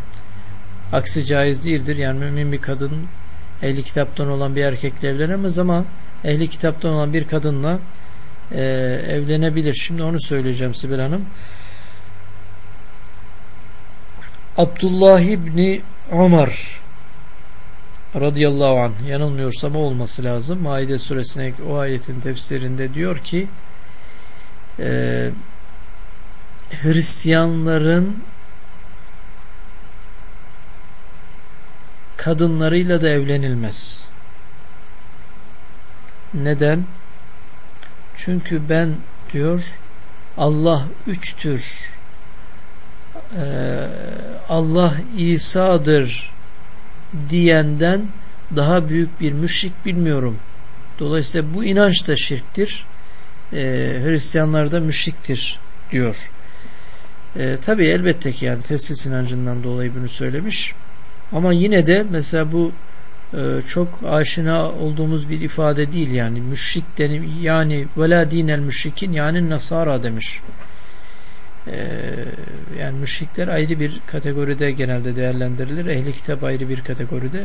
Aksi caiz değildir. Yani mümin bir kadın ehli kitaptan olan bir erkekle evlenemez ama ehli kitaptan olan bir kadınla e, evlenebilir. Şimdi onu söyleyeceğim Sibel Hanım. Abdullah İbni Ömer radıyallahu anh yanılmıyorsam o olması lazım. Maide suresine o ayetin tefsirinde diyor ki e, Hristiyanların kadınlarıyla da evlenilmez. Neden? Çünkü ben diyor Allah üçtür. Ee, Allah İsa'dır diyenden daha büyük bir müşrik bilmiyorum. Dolayısıyla bu inanç da şirktir. Ee, Hristiyanlar da müşriktir diyor. Ee, Tabi elbette ki yani teslis inancından dolayı bunu söylemiş. Ama yine de mesela bu çok aşina olduğumuz bir ifade değil yani müşrik denim yani vela dinel müşrikin yani nasara demiş. E, yani müşrikler ayrı bir kategoride genelde değerlendirilir. Ehli kitap ayrı bir kategoride.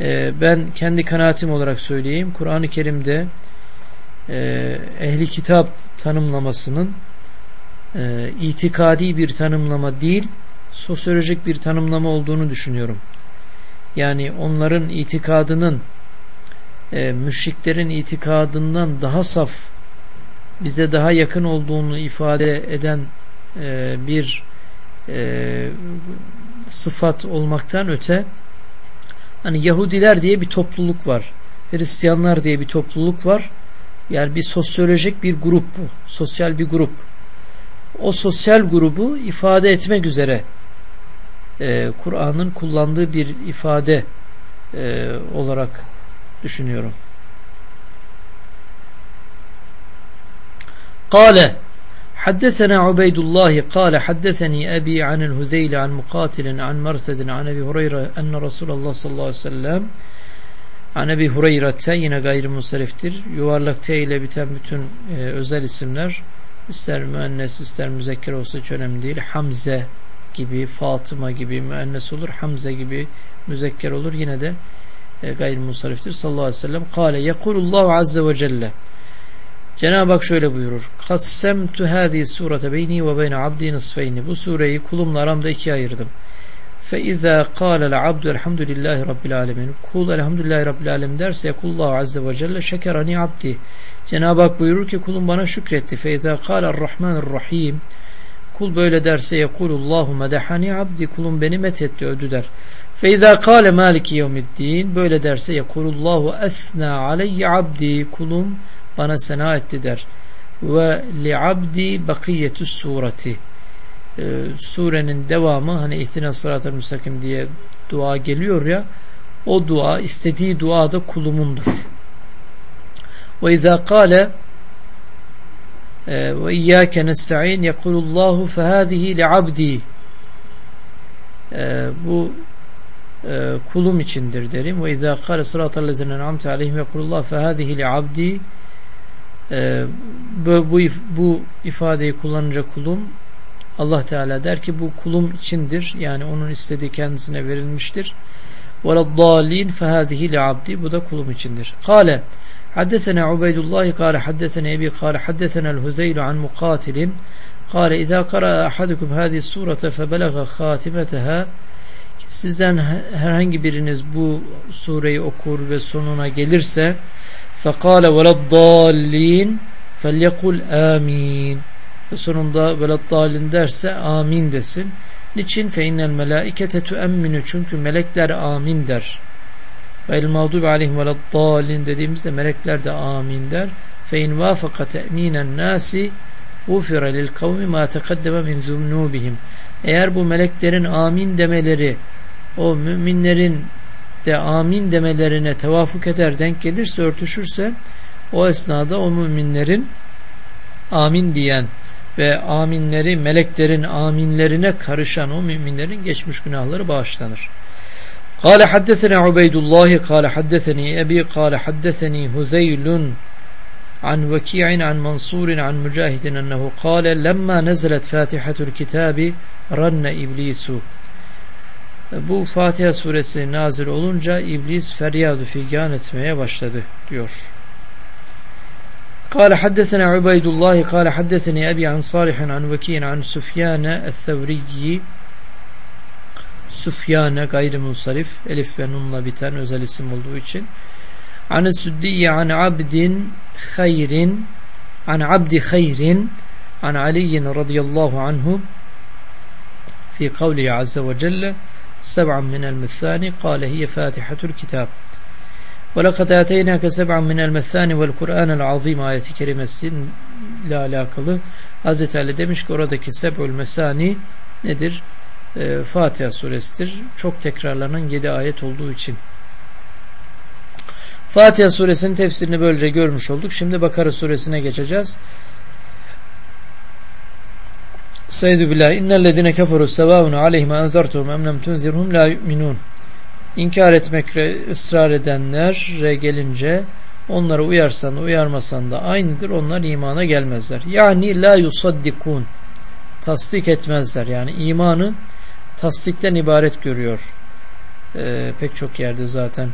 E, ben kendi kanaatim olarak söyleyeyim. Kur'an-ı Kerim'de ehli kitap tanımlamasının itikadi bir tanımlama değil sosyolojik bir tanımlama olduğunu düşünüyorum. Yani onların itikadının e, müşriklerin itikadından daha saf bize daha yakın olduğunu ifade eden e, bir e, sıfat olmaktan öte hani Yahudiler diye bir topluluk var. Hristiyanlar diye bir topluluk var. Yani bir sosyolojik bir grup bu. Sosyal bir grup. O sosyal grubu ifade etmek üzere e, Kur'an'ın kullandığı bir ifade e, olarak düşünüyorum. قال حدثنا عبيد الله قال حدثني أبي عن الهزيل عن مقاتل عن مرسد عن أبي هريرة أن رسول الله صلى الله عليه وسلم عن أبي هريرة yine gayrimusariftir. Yuvarlak T ile biten bütün e, özel isimler ister müennes ister müzekker olsa hiç önemli değil. Hamze gibi, Fatıma gibi müennes olur, Hamze gibi müzekker olur. Yine de e, gayrimusariftir. Sallallahu aleyhi ve sellem. Kale yekulullahu azze ve celle. Cenab-ı Hak şöyle buyurur. Kassemtu hâzî surete beyni ve beyne abdi nisfeyni. Bu sureyi kulumla aramda ikiye ayırdım. Fe izâ kâlel abdu elhamdülillahi rabbil alemin. Kul elhamdülillahi rabbil alemin derse yekullahu azze ve celle şekerani abdi. Cenab-ı Hak buyurur ki kulum bana şükretti. Fe izâ kâlel rahmanirrahim. Kul böyle derse yekulullahu medehani abdi kulum beni methetti övdü der. Feyza kâle maliki yevmiddin böyle derse yekulullahu esna aleyye abdi kulum bana sena etti der. Ve li abdi bakiyetü sureti ee, surenin devamı hani ihtina sırat müstakim diye dua geliyor ya o dua istediği dua da kulumundur. Ve izâ kâle ve iyyâke nesta'in yekulullahu fehâzihi li'abdi bu e, kulum içindir derim. Ve izâ kâle sırâtal lezine en'amte aleyhim yekulullahu fehâzihi li'abdi bu, bu, bu ifadeyi kullanınca kulum Allah Teala der ki bu kulum içindir. Yani onun istediği kendisine verilmiştir. وَلَضَّالِينَ فَهَذِهِ لِعَبْدِ Bu da kulum içindir. Kale حدثنا عبيد الله قال حدثنا أبي قال حدثنا الهزيل عن مقاتل قال إذا قرأ أحدكم هذه السورة فبلغ خاتمتها sizden herhangi biriniz bu sureyi okur ve sonuna gelirse فَقَالَ وَلَضَّالِّينَ فَلْيَقُلْ آمِينَ ve sonunda veladdalin derse amin desin. Niçin? Fe innel melaikete tuemminu çünkü melekler amin der. Ve el mağdubi aleyhim veladdalin dediğimizde melekler de amin der. Fe in vafaka te'minen nasi ufire lil kavmi ma tekaddeme min zunubihim. Eğer bu meleklerin amin demeleri o müminlerin de amin demelerine tevafuk eder denk gelirse örtüşürse o esnada o müminlerin amin diyen ve aminleri meleklerin aminlerine karışan o müminlerin geçmiş günahları bağışlanır. قال حدثنا عبيد الله قال حدثني أبي قال حدثني هزيل عن وكيع عن منصور عن مجاهد أنه قال لما نزلت فاتحة الكتاب رن إبليس bu Fatiha suresi nazil olunca iblis feryadu figan etmeye başladı diyor. قال حدثنا عبيد الله قال حدثني أبي عن صالح عن وكين عن سفيان الثوري Süfyane gayrimunsarif elif ve nunla biten özel isim olduğu için an Süddiye an abdin hayrin an abdi hayrin an aliyin radıyallahu anhu fi kavlihi azze ve celle seb'an minel methani kâle hiye fatihatul kitab وَلَقَدْ اَتَيْنَاكَ سَبْعًا مِنَ الْمَثَّانِ وَالْقُرْآنَ الْعَظِيمِ ayeti kerimesiyle alakalı Hazreti Ali demiş ki oradaki seb'ül mesani nedir? E, Fatiha suresidir. Çok tekrarlanan 7 ayet olduğu için. Fatiha suresinin tefsirini böylece görmüş olduk. Şimdi Bakara suresine geçeceğiz. Seyyidü billah innellezine keferu sevâvun aleyhime enzertuhum emlem tunzirhum la yu'minun İnkar etmekle ısrar edenlere gelince onlara uyarsan uyarmasan da aynıdır. Onlar imana gelmezler. Yani la yusaddikun tasdik etmezler. Yani imanı tasdikten ibaret görüyor. Ee, pek çok yerde zaten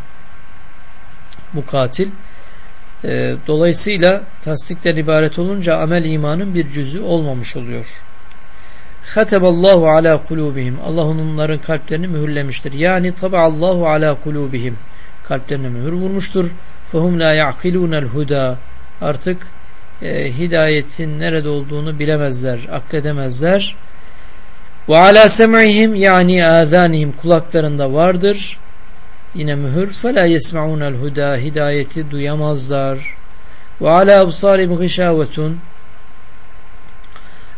bu katil. Ee, dolayısıyla tasdikten ibaret olunca amel imanın bir cüzü olmamış oluyor. Allahu ala kulubihim. Allah onların kalplerini mühürlemiştir. Yani Allahu ala kulubihim. Kalplerine mühür vurmuştur. Fehum la ya'kilunel huda. Artık e, hidayetin nerede olduğunu bilemezler, akledemezler. Ve ala sem'ihim yani azanihim kulaklarında vardır. Yine mühür. Fela yesma'unel huda. Hidayeti duyamazlar. Ve ala absarim gışavetun.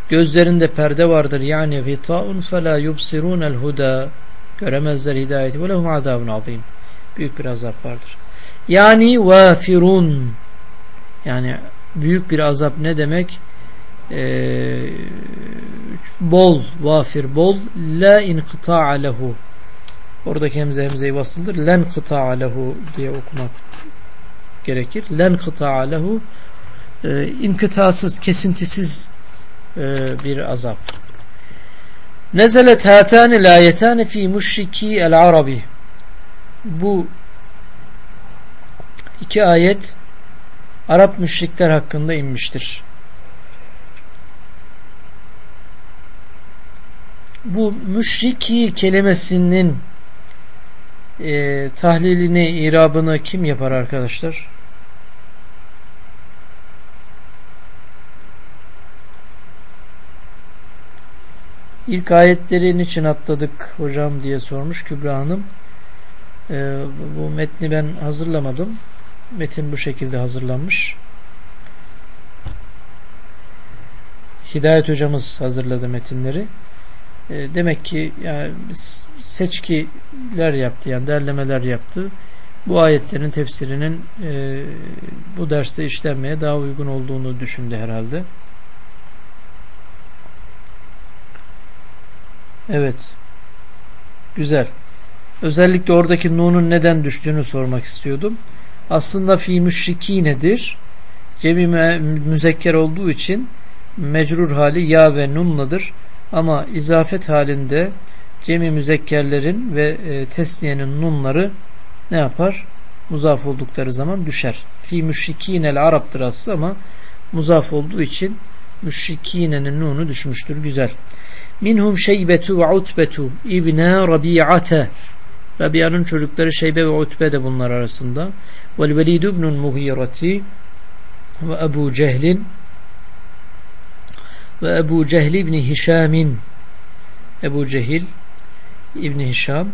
Gözlerinde perde vardır. Yani gitaun fela yubsirunel huda. Göremezler hidayeti. Ve lehum azabun azim. Büyük bir azap vardır. Yani vafirun. Yani büyük bir azap ne demek? Ee, bol, vafir, bol. La inkıta'a lehu. Oradaki hemze hemzeyi basıldır. Len kıta'a lehu diye okumak gerekir. Len kıta'a lehu. Ee, inkıtasız, kesintisiz e, bir azap. Nezelet hatani layetani fi müşriki el arabi. Bu iki ayet Arap müşrikler hakkında inmiştir. Bu müşriki kelimesinin e, tahlilini, irabını kim yapar arkadaşlar? İlk ayetleri niçin atladık hocam diye sormuş Kübra Hanım. Ee, bu metni ben hazırlamadım. Metin bu şekilde hazırlanmış. Hidayet hocamız hazırladı metinleri. Ee, demek ki yani seçkiler yaptı yani derlemeler yaptı. Bu ayetlerin tefsirinin e, bu derste işlenmeye daha uygun olduğunu düşündü herhalde. Evet. Güzel. Özellikle oradaki nunun neden düştüğünü sormak istiyordum. Aslında fi müşriki nedir? Cemi müzekker olduğu için mecrur hali ya ve nunladır. Ama izafet halinde cemi müzekkerlerin ve e, tesniyenin nunları ne yapar? Muzaf oldukları zaman düşer. Fi müşrikinel Arap'tır aslında ama muzaf olduğu için müşrikinenin nunu düşmüştür. Güzel. Minhum şeybetu ve utbetu ibne rabi'ate Rabia'nın çocukları Şeybe ve Utbe de bunlar arasında. Vel Velid ibnul Mughirati ve Ebu Cehlin ve Ebu Cehl İbni Hişam'in Ebu Cehil İbni Hişam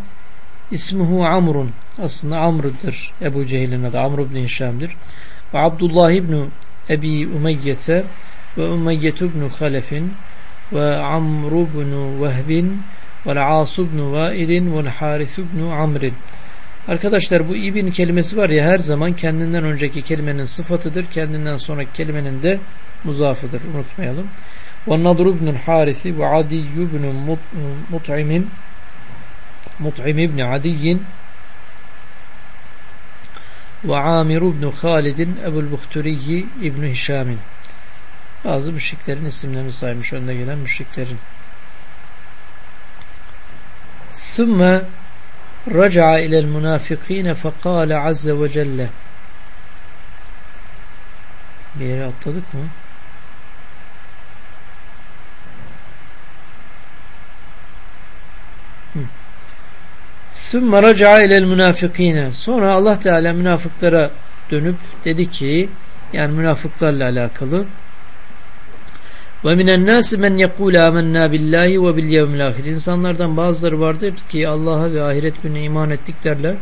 İsmuhu Amrun aslında Amr'dır Ebu Cehil'in adı Amr İbni Hişam'dır ve Abdullah İbni Ebi Umeyyete ve Umeyyet İbni Halef'in ve Amr İbni Vehbin ve As İbni Vail'in ve Haris İbni Amr'in Arkadaşlar bu ibn kelimesi var ya her zaman kendinden önceki kelimenin sıfatıdır. Kendinden sonraki kelimenin de muzafıdır. Unutmayalım. Ve Nadur ibn Harisi ve Adi ibn Mut'imin Mut'im ibn Adiyyin ve Amir ibn Halid'in Ebu'l-Buhturiyi ibn Hişam'in bazı müşriklerin isimlerini saymış önde gelen müşriklerin. Sümme raca'a ilel münafikine fekale azze ve celle bir yere atladık mı? ثُمَّ رَجَعَ اِلَى الْمُنَافِق۪ينَ Sonra Allah Teala münafıklara dönüp dedi ki yani münafıklarla alakalı وَمِنَ النَّاسِ مَنْ يَقُولَ آمَنَّا بِاللّٰهِ وَبِالْيَوْمِ الْآخِرِ İnsanlardan bazıları vardır ki Allah'a ve ahiret gününe iman ettik derler.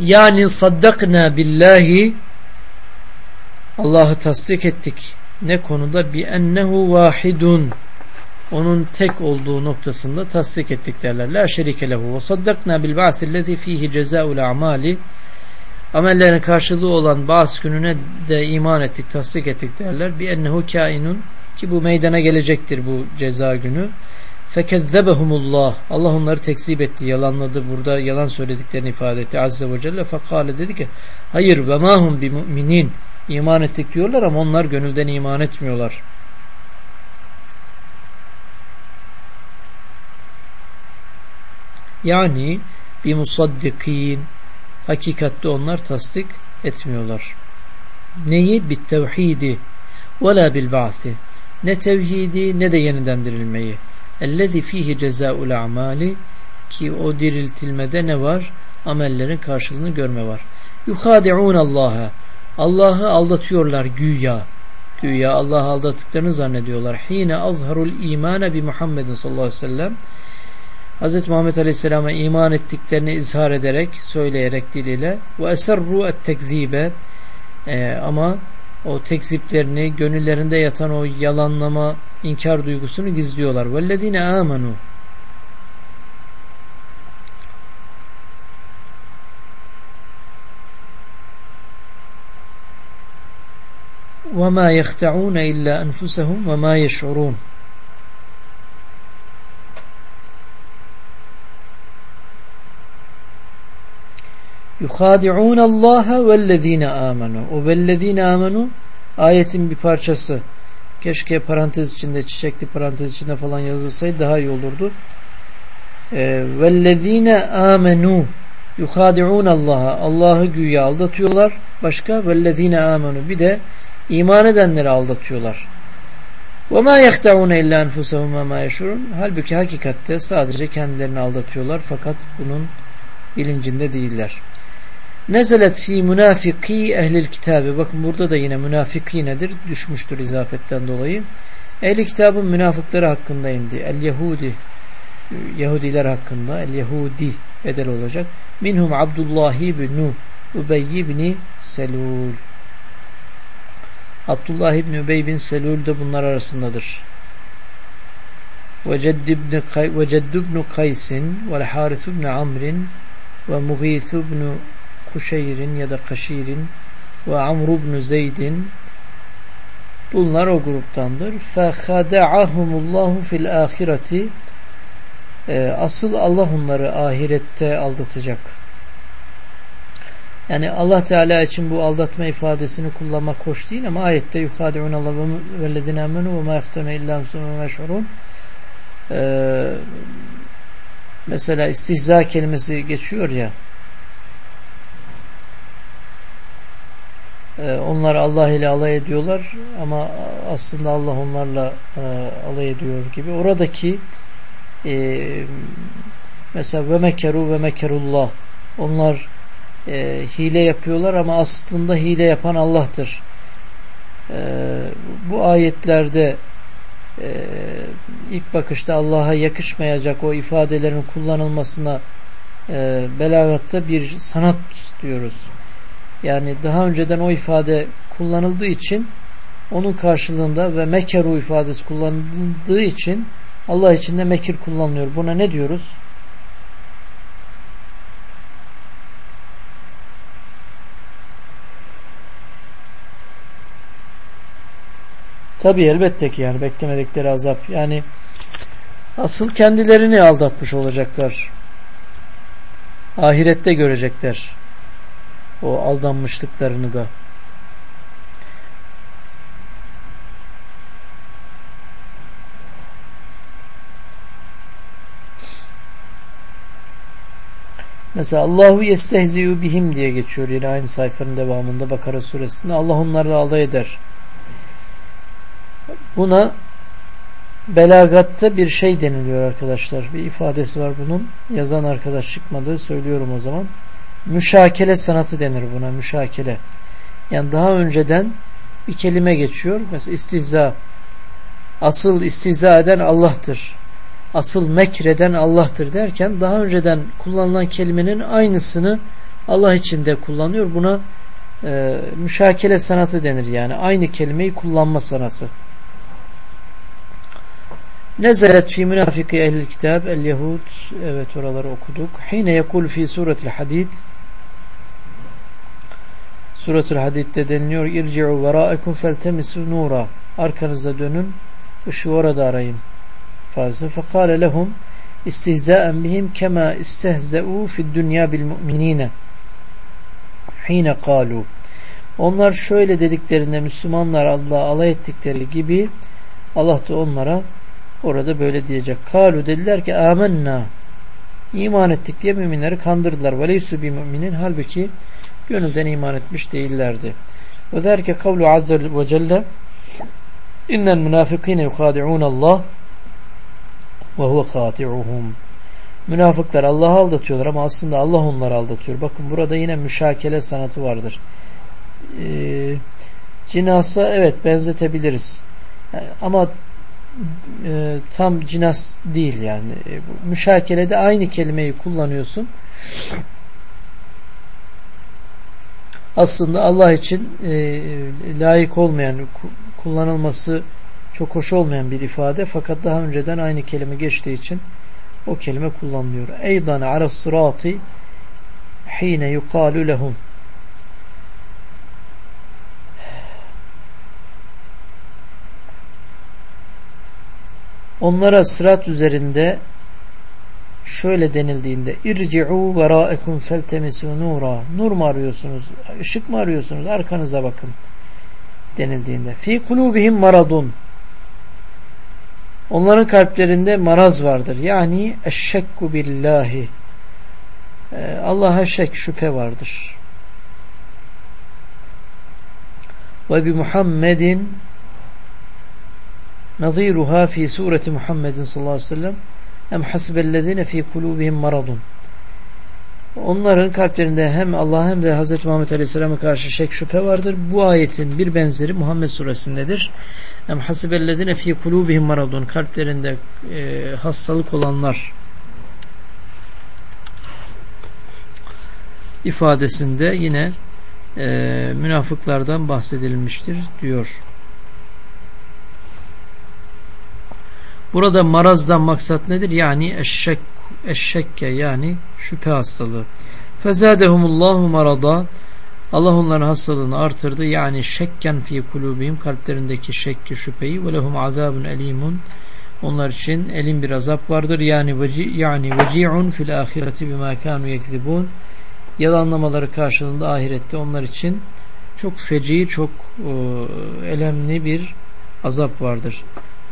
Yani saddakna billahi Allah'ı tasdik ettik. Ne konuda? Bi ennehu vahidun onun tek olduğu noktasında tasdik ettik derler. La şerike lehu ve saddakna bil ba'thillezi fihi cezaul a'mali amellerin karşılığı olan bazı gününe de iman ettik, tasdik ettik derler. Bi ennehu kainun ki bu meydana gelecektir bu ceza günü. Fekezzebehumullah. Allah onları tekzip etti, yalanladı. Burada yalan söylediklerini ifade etti Azze ve Celle. Fekale dedi ki hayır ve mahum bi müminin. İman ettik diyorlar ama onlar gönülden iman etmiyorlar. Yani bir musaddikin hakikatte onlar tasdik etmiyorlar. Neyi? Bit tevhidi ve la bil ba'si. Ne tevhidi ne de yeniden dirilmeyi. Ellezî fihi cezaul a'mali ki o diriltilmede ne var? Amellerin karşılığını görme var. Yuhadi'un Allah'a. Allah'ı aldatıyorlar güya. Güya Allah'ı aldattıklarını zannediyorlar. Hine azharul imane bi Muhammedin sallallahu aleyhi ve sellem Hz. Muhammed Aleyhisselam'a iman ettiklerini izhar ederek, söyleyerek diliyle ve eserru et tekzibe ee, ama o tekziplerini, gönüllerinde yatan o yalanlama, inkar duygusunu gizliyorlar. Vellezine amenu وَمَا يَخْتَعُونَ إِلَّا أَنفُسَهُمْ وَمَا يَشْعُرُونَ yuhadi'un Allah vellezine amenu. O vellezine amenu ayetin bir parçası. Keşke parantez içinde, çiçekli parantez içinde falan yazılsaydı daha iyi olurdu. Ee, vellezine amenu yuhadi'un Allah'a. Allah'ı güya aldatıyorlar. Başka vellezine amenu. Bir de iman edenleri aldatıyorlar. وَمَا يَخْتَعُونَ اِلَّا اَنْفُسَهُمْ وَمَا يَشُرُونَ Halbuki hakikatte sadece kendilerini aldatıyorlar fakat bunun bilincinde değiller. Nezelet fi münafiki ehlil kitabı. Bakın burada da yine münafiki nedir? Düşmüştür izafetten dolayı. Ehli kitabın münafıkları hakkında indi. El Yahudi Yahudiler hakkında el Yahudi bedel olacak. Minhum Abdullah ibn Ubey ibn Selul. Abdullah ibn Ubey bin Selul de bunlar arasındadır. Ve Cedd ibn ve Cedd ibn Kaysin ve Haris ibn Amr'in ve Mughith ibn Kuşeyr'in ya da Kaşir'in ve Amr ibn Zeyd'in bunlar o gruptandır. فَخَدَعَهُمُ اللّٰهُ fil الْآخِرَةِ Asıl Allah onları ahirette aldatacak. Yani Allah Teala için bu aldatma ifadesini kullanmak hoş değil ama ayette yuhadi'un Allah ve vellezine amenu ve ma yahtune illa meşhurun ee, mesela istihza kelimesi geçiyor ya onlar Allah ile alay ediyorlar ama aslında Allah onlarla e, alay ediyor gibi oradaki e, mesela ve mekeru ve mekerullah onlar e, hile yapıyorlar ama aslında hile yapan Allah'tır. Bu ayetlerde ilk bakışta Allah'a yakışmayacak o ifadelerin kullanılmasına e, belagatta bir sanat diyoruz. Yani daha önceden o ifade kullanıldığı için onun karşılığında ve mekeru ifadesi kullanıldığı için Allah için de mekir kullanılıyor. Buna ne diyoruz? Tabi elbette ki yani beklemedikleri azap. Yani asıl kendilerini aldatmış olacaklar. Ahirette görecekler. O aldanmışlıklarını da. Mesela Allahu yestehzi'u bihim diye geçiyor yine aynı sayfanın devamında Bakara suresinde. Allah onlarla alay eder. Buna belagatta bir şey deniliyor arkadaşlar. Bir ifadesi var bunun. Yazan arkadaş çıkmadı. Söylüyorum o zaman. Müşakele sanatı denir buna. Müşakele. Yani daha önceden bir kelime geçiyor. Mesela istihza. Asıl istihza eden Allah'tır. Asıl mekreden Allah'tır derken daha önceden kullanılan kelimenin aynısını Allah için de kullanıyor. Buna e, müşakele sanatı denir yani. Aynı kelimeyi kullanma sanatı. Nezelet fi münafiki ehl kitab el yahud evet oraları okuduk. Hine yekul fi suretil hadid Suretul Hadid'de deniliyor irci'u veraikum feltemisu nura arkanıza dönün ışığı orada arayın fazla fekale lehum istihzaen bihim kema istehze'u fid dünya bil mu'minine hine kalu onlar şöyle dediklerinde Müslümanlar Allah'a alay ettikleri gibi Allah da onlara Orada böyle diyecek. Kalu dediler ki amenna. İman ettik diye müminleri kandırdılar. Ve leysu bi müminin. Halbuki gönülden iman etmiş değillerdi. Ve derke kavlu azze ve celle innel münafikine yukadi'un Allah ve huve khati'uhum. Münafıklar Allah'ı aldatıyorlar ama aslında Allah onları aldatıyor. Bakın burada yine müşakele sanatı vardır. Ee, cinasa evet benzetebiliriz. ama e, tam cinas değil yani. E, müşakelede aynı kelimeyi kullanıyorsun. Aslında Allah için e, layık olmayan, kullanılması çok hoş olmayan bir ifade fakat daha önceden aynı kelime geçtiği için o kelime kullanılıyor. Eydan ara sırati hine yukalu lehum Onlara sırat üzerinde şöyle denildiğinde irci'u verâekum feltemisu nura nur mu arıyorsunuz? ışık mı arıyorsunuz? Arkanıza bakın denildiğinde fi kulubihim maradun onların kalplerinde maraz vardır. Yani eşşekku billahi ee, Allah'a şek şüphe vardır. Ve bi Muhammedin naziruha fi sureti Muhammedin sallallahu aleyhi ve sellem em hasibellezine fi kulubihim maradun onların kalplerinde hem Allah hem de Hz. Muhammed Aleyhisselam'a karşı şek şüphe vardır. Bu ayetin bir benzeri Muhammed suresindedir. Em hasibellezine fi kulubihim maradun kalplerinde e, hastalık olanlar ifadesinde yine e, münafıklardan bahsedilmiştir diyor. Burada marazdan maksat nedir? Yani eşşek, eşşekke yani şüphe hastalığı. Fezadehumullahu marada Allah onların hastalığını artırdı. Yani şekken fi kulubihim kalplerindeki şekki şüpheyi ve lehum azabun elimun onlar için elim bir azap vardır. Yani veci yani veci'un fil ahireti bima kanu yekzibun yalanlamaları karşılığında ahirette onlar için çok feci, çok e, elemli bir azap vardır.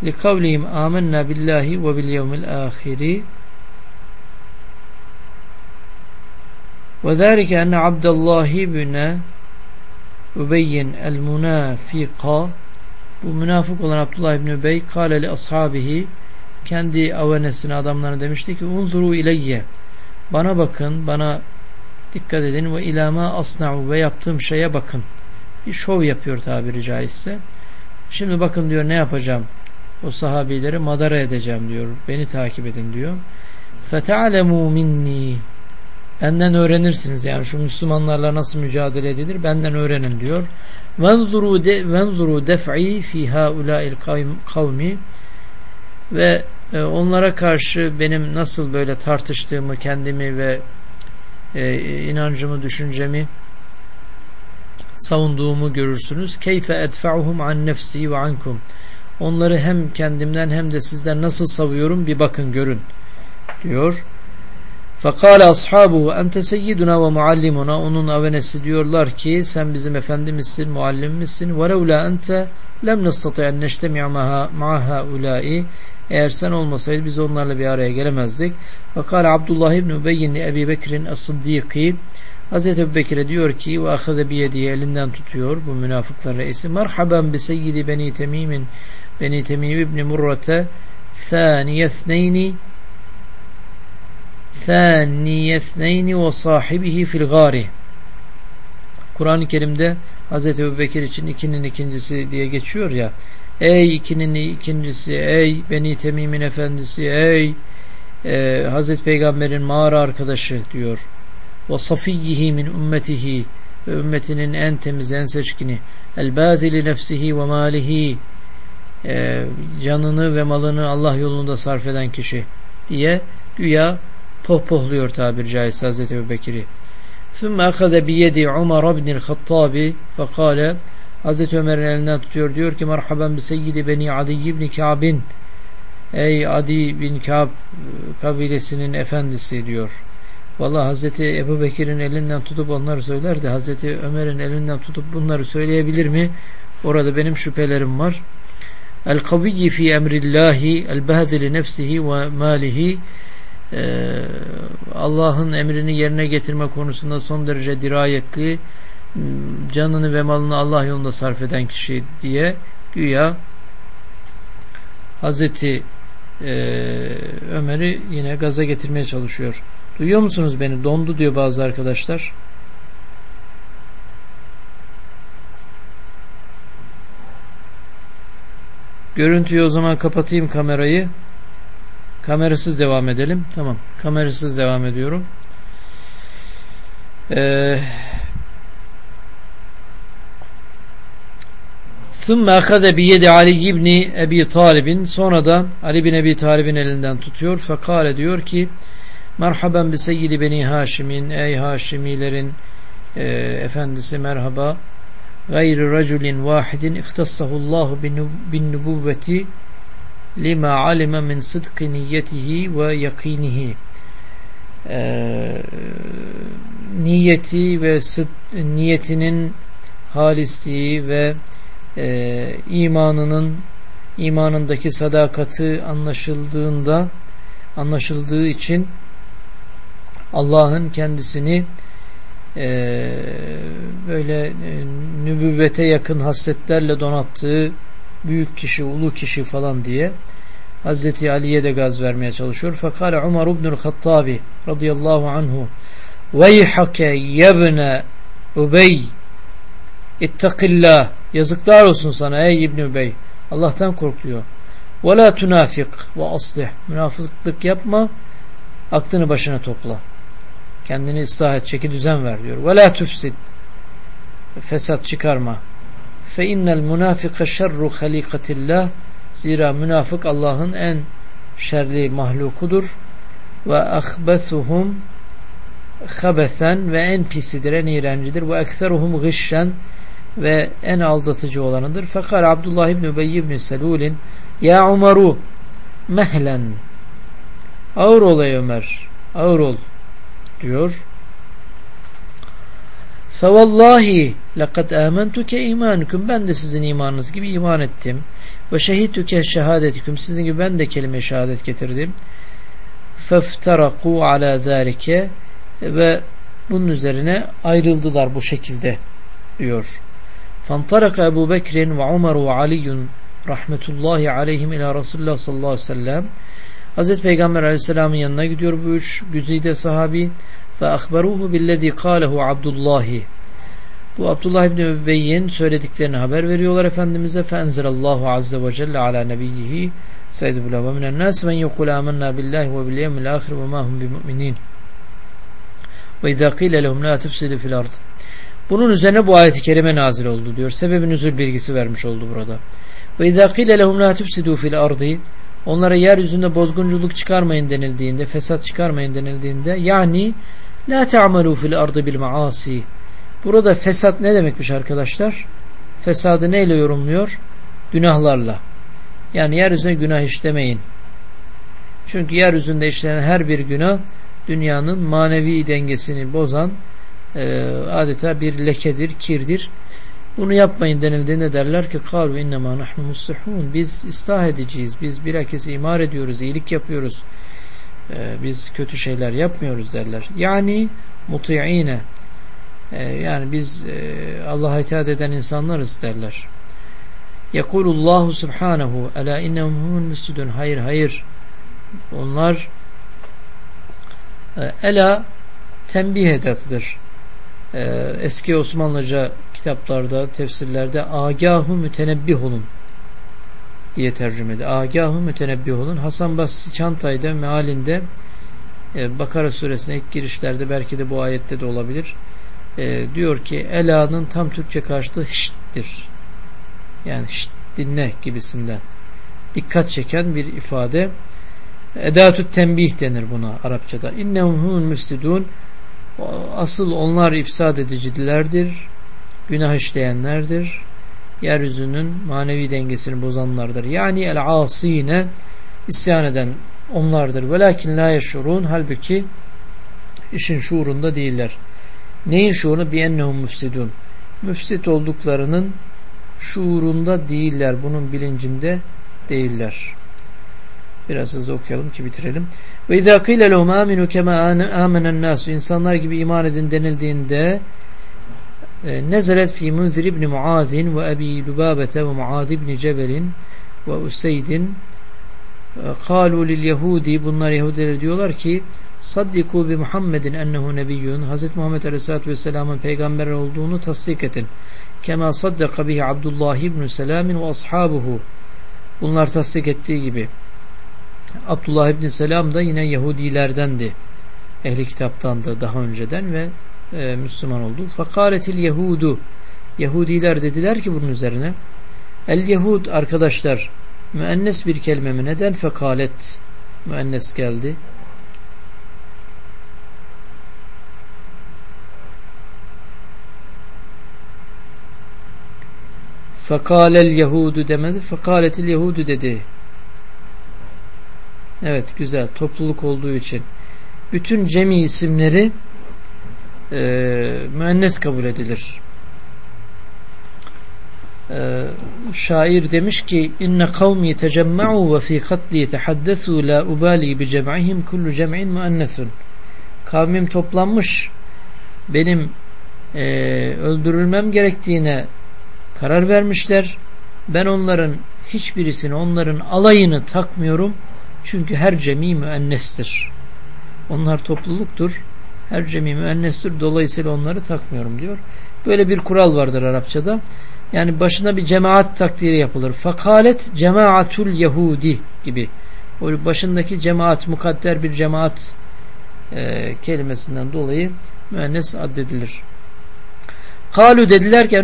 لِقَوْلِهِمْ آمَنَّا بِاللّٰهِ وَبِالْيَوْمِ الْآخِرِ وذلك أن عبد الله بن Übeyyin el-Munafika bu münafık olan Abdullah ibn Übey kâle li ashabihi kendi avanesine adamlarına demişti ki unzuru ileyye bana bakın bana dikkat edin ve ilama asna'u ve yaptığım şeye bakın bir şov yapıyor tabiri caizse şimdi bakın diyor ne yapacağım O sahabileri madara edeceğim diyor beni takip edin diyor fete'alemu minni Benden öğrenirsiniz yani şu Müslümanlarla nasıl mücadele edilir benden öğrenin diyor. De venzuru def'i fi haula'il kavmi ve e, onlara karşı benim nasıl böyle tartıştığımı kendimi ve e, inancımı düşüncemi savunduğumu görürsünüz. Keyfe edfa'uhum an nefsi ve ankum. Onları hem kendimden hem de sizden nasıl savuyorum bir bakın görün diyor. Fekale ashabuhu ente seyyiduna ve muallimuna onun avenesi diyorlar ki sen bizim efendimizsin, muallimimizsin. Ve levla ente lem nestati'en neştemi'a ma'a ulai eğer sen olmasaydı biz onlarla bir araya gelemezdik. Fekale Abdullah ibn Übeyyin Ebi Bekir'in as-Sıddiki Hazreti Ebu Bekir'e diyor ki ve ahade biyediği elinden tutuyor bu münafıkların reisi. Merhaben bi seyyidi beni temimin Beni Temim İbni Murrat'e Saniyesneyni Saniyesneyni ve sahibihi fil gari Kur'an-ı Kerim'de Hz. Ebu Bekir için ikinin ikincisi diye geçiyor ya Ey ikinin ikincisi, ey Beni Temim'in efendisi, ey e, Hazreti Peygamber'in mağara arkadaşı diyor. Ve safiyyihi min ümmetihi ve ümmetinin en temiz, en seçkini. El bazili nefsihi ve malihi e, canını ve malını Allah yolunda sarf eden kişi diye güya pohpohluyor tabir caizse Hazreti Ebu Bekir'i. ثُمَّ أَخَذَ بِيَدِ عُمَرَ بْنِ الْخَطَّابِ فَقَالَ Hazreti Ömer'in elinden tutuyor diyor ki merhaben bi seyyidi beni Adi ibn Ka'bin ey Adi bin Ka'b kabilesinin efendisi diyor. Vallahi Hazreti Ebu Bekir'in elinden tutup onları söyler de Hazreti Ömer'in elinden tutup bunları söyleyebilir mi? Orada benim şüphelerim var. Fi emrillahi el-behzili nefsihi ve malihi ee, Allah'ın emrini yerine getirme konusunda son derece dirayetli canını ve malını Allah yolunda sarf eden kişi diye güya Hazreti e, Ömer'i yine gaza getirmeye çalışıyor. Duyuyor musunuz beni? Dondu diyor bazı arkadaşlar. Görüntüyü o zaman kapatayım kamerayı. Kamerasız devam edelim. Tamam. Kamerasız devam ediyorum. Eee ثُمَّ أَخَذَ بِيَدِ عَلِيِّ ibni Ebi Talib'in sonra da Ali bin Ebi Talib'in elinden tutuyor. Fekale diyor ki Merhaben bi seyyidi beni Haşim'in ey Haşimilerin e, efendisi merhaba gayri raculin vahidin ihtassahu Allahu bin nubuvveti lima alime min sıdkı niyetihi ve yakinihi ee, niyeti ve sıd, niyetinin halisliği ve e, imanının imanındaki sadakati anlaşıldığında anlaşıldığı için Allah'ın kendisini e, böyle e, nübüvvete yakın hasletlerle donattığı büyük kişi, ulu kişi falan diye Hazreti Ali'ye de gaz vermeye çalışıyor. Fakale Umar ibnül Hattabi radıyallahu anhu Veyhake yebne Ubey İttakillah Yazıklar olsun sana ey İbn Ubey Allah'tan korkuyor. Ve la tunafik ve aslih Münafıklık yapma aklını başına topla. Kendini ıslah et, çeki düzen ver diyor. Ve la tufsid fesat çıkarma. fe innel münafika şerru halikatillah zira münafık Allah'ın en şerli mahlukudur. ve ahbesuhum habesen ve en pisidir, en iğrencidir. ve ekseruhum gışşen ve en aldatıcı olanıdır. Fakat Abdullah İbni Übeyy İbni Selul'in Ya Umaru mehlen ağır ol ey Ömer ağır ol diyor. Fevallahi lekad amentuke imanukum. Ben de sizin imanınız gibi iman ettim. Ve şehittuke şehadetikum. Sizin gibi ben de kelime şehadet getirdim. Feftaraku ala zalike ve bunun üzerine ayrıldılar bu şekilde diyor. Fantaraka Ebu Bekir'in ve Umar ve Ali'yun rahmetullahi aleyhim ila Resulullah sallallahu aleyhi ve sellem Hazreti Peygamber aleyhisselamın yanına gidiyor bu üç güzide sahabi. Ve akbaruhu billezi kalehu Abdullahi bu Abdullah İbni Übeyyin söylediklerini haber veriyorlar Efendimiz'e. Ala nebiyyihi. Seyyid ve minen nas men yekul amennâ billahi ve bil yevmil ahir ve ma hum bimü'minin ve izâ qîle lehum la tufsidu fil ard. Bunun üzerine bu ayeti kerime nazil oldu diyor. Sebebin nüzul bilgisi vermiş oldu burada. İzâ qîle lehum la tufsidû fil ardı onlara yeryüzünde bozgunculuk çıkarmayın denildiğinde, fesat çıkarmayın denildiğinde yani la te'amelû fil ardı bil maasi Burada fesat ne demekmiş arkadaşlar? Fesadı neyle yorumluyor? Günahlarla. Yani yeryüzüne günah işlemeyin. Çünkü yeryüzünde işlenen her bir günah dünyanın manevi dengesini bozan e, adeta bir lekedir, kirdir. Bunu yapmayın denildiğinde derler ki kalu innema nahnu muslihun. Biz ıslah edeceğiz. Biz bilakis imar ediyoruz, iyilik yapıyoruz. E, biz kötü şeyler yapmıyoruz derler. Yani muti'ine e, yani biz e, Allah'a itaat eden insanlarız derler. Yekulullahu subhanahu ela innehum humul müslüdün. Hayır hayır. Onlar e, ela tembih edatıdır. E, eski Osmanlıca kitaplarda, tefsirlerde agahu mütenebbih olun diye tercüme ediyor. Agahu mütenebbih olun. Hasan Basri Çantay'da mealinde e, Bakara suresine ilk girişlerde belki de bu ayette de olabilir. E, diyor ki Ela'nın tam Türkçe karşılığı şittir. Yani şit dinle gibisinden. Dikkat çeken bir ifade. Edatü tembih denir buna Arapçada. İnnehum humul müfsidun asıl onlar ifsad edicilerdir. Günah işleyenlerdir. Yeryüzünün manevi dengesini bozanlardır. Yani el asine isyan eden onlardır. Velakin la yeşurun halbuki işin şuurunda değiller. Neyin şuurunu? Bi ennehum müfsidun. Müfsit olduklarının şuurunda değiller. Bunun bilincinde değiller. Biraz hızlı okuyalım ki bitirelim. Ve izâ kîle lehum âminu kemâ âmenen nâsu insanlar gibi iman edin denildiğinde e, nezelet fi Munzir ibn Muazin ve Ebi Lubabete ve Muaz ibn Cebelin ve Useydin kalu lil Yahudi bunlar Yahudiler diyorlar ki saddiku bi Muhammedin ennehu nebiyyun Hz. Muhammed Aleyhisselatü Vesselam'ın peygamber olduğunu tasdik edin. Kema saddaka bihi Abdullah ibn Selam'in ve ashabuhu bunlar tasdik ettiği gibi Abdullah ibn Selam da yine Yahudilerdendi. Ehli kitaptandı daha önceden ve e, Müslüman oldu. Fakaretil Yahudu Yahudiler dediler ki bunun üzerine El Yahud arkadaşlar müennes bir kelime mi? Neden fekalet müennes geldi? Fekalel Yahudu demedi. Fekaletil Yahudu dedi. Evet güzel. Topluluk olduğu için. Bütün cemi isimleri e, müennes kabul edilir. E, şair demiş ki inne kavmi tecemma'u ve fi katli tehaddesu la ubali bi cem'ihim kullu cem'in müennesun kavmim toplanmış benim e, öldürülmem gerektiğine karar vermişler ben onların hiçbirisini onların alayını takmıyorum çünkü her cemi müennestir. Onlar topluluktur. Her cemi müennestir. Dolayısıyla onları takmıyorum diyor. Böyle bir kural vardır Arapçada. Yani başına bir cemaat takdiri yapılır. Fakalet cemaatul Yahudi gibi. O başındaki cemaat, mukadder bir cemaat e, kelimesinden dolayı müennes addedilir. Kalu dediler ki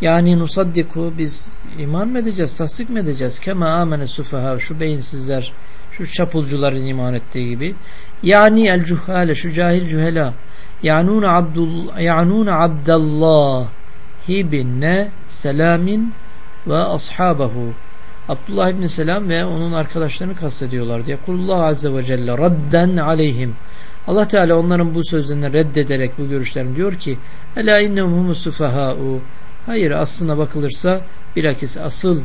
yani nusaddiku biz iman mı edeceğiz, tasdik mi edeceğiz? Kema amene sufaha şu beyinsizler, şu çapulcuların iman ettiği gibi. Yani el cuhale şu cahil cühela. Yanun Abdul Yanun Abdullah ibn Selamin ve ashabahu. Abdullah ibn Selam ve onun arkadaşlarını kastediyorlar diye. Kulullah azze ve celle radden aleyhim. Allah Teala onların bu sözlerini reddederek bu görüşlerini diyor ki Ela innehum humus Hayır aslına bakılırsa bilakis asıl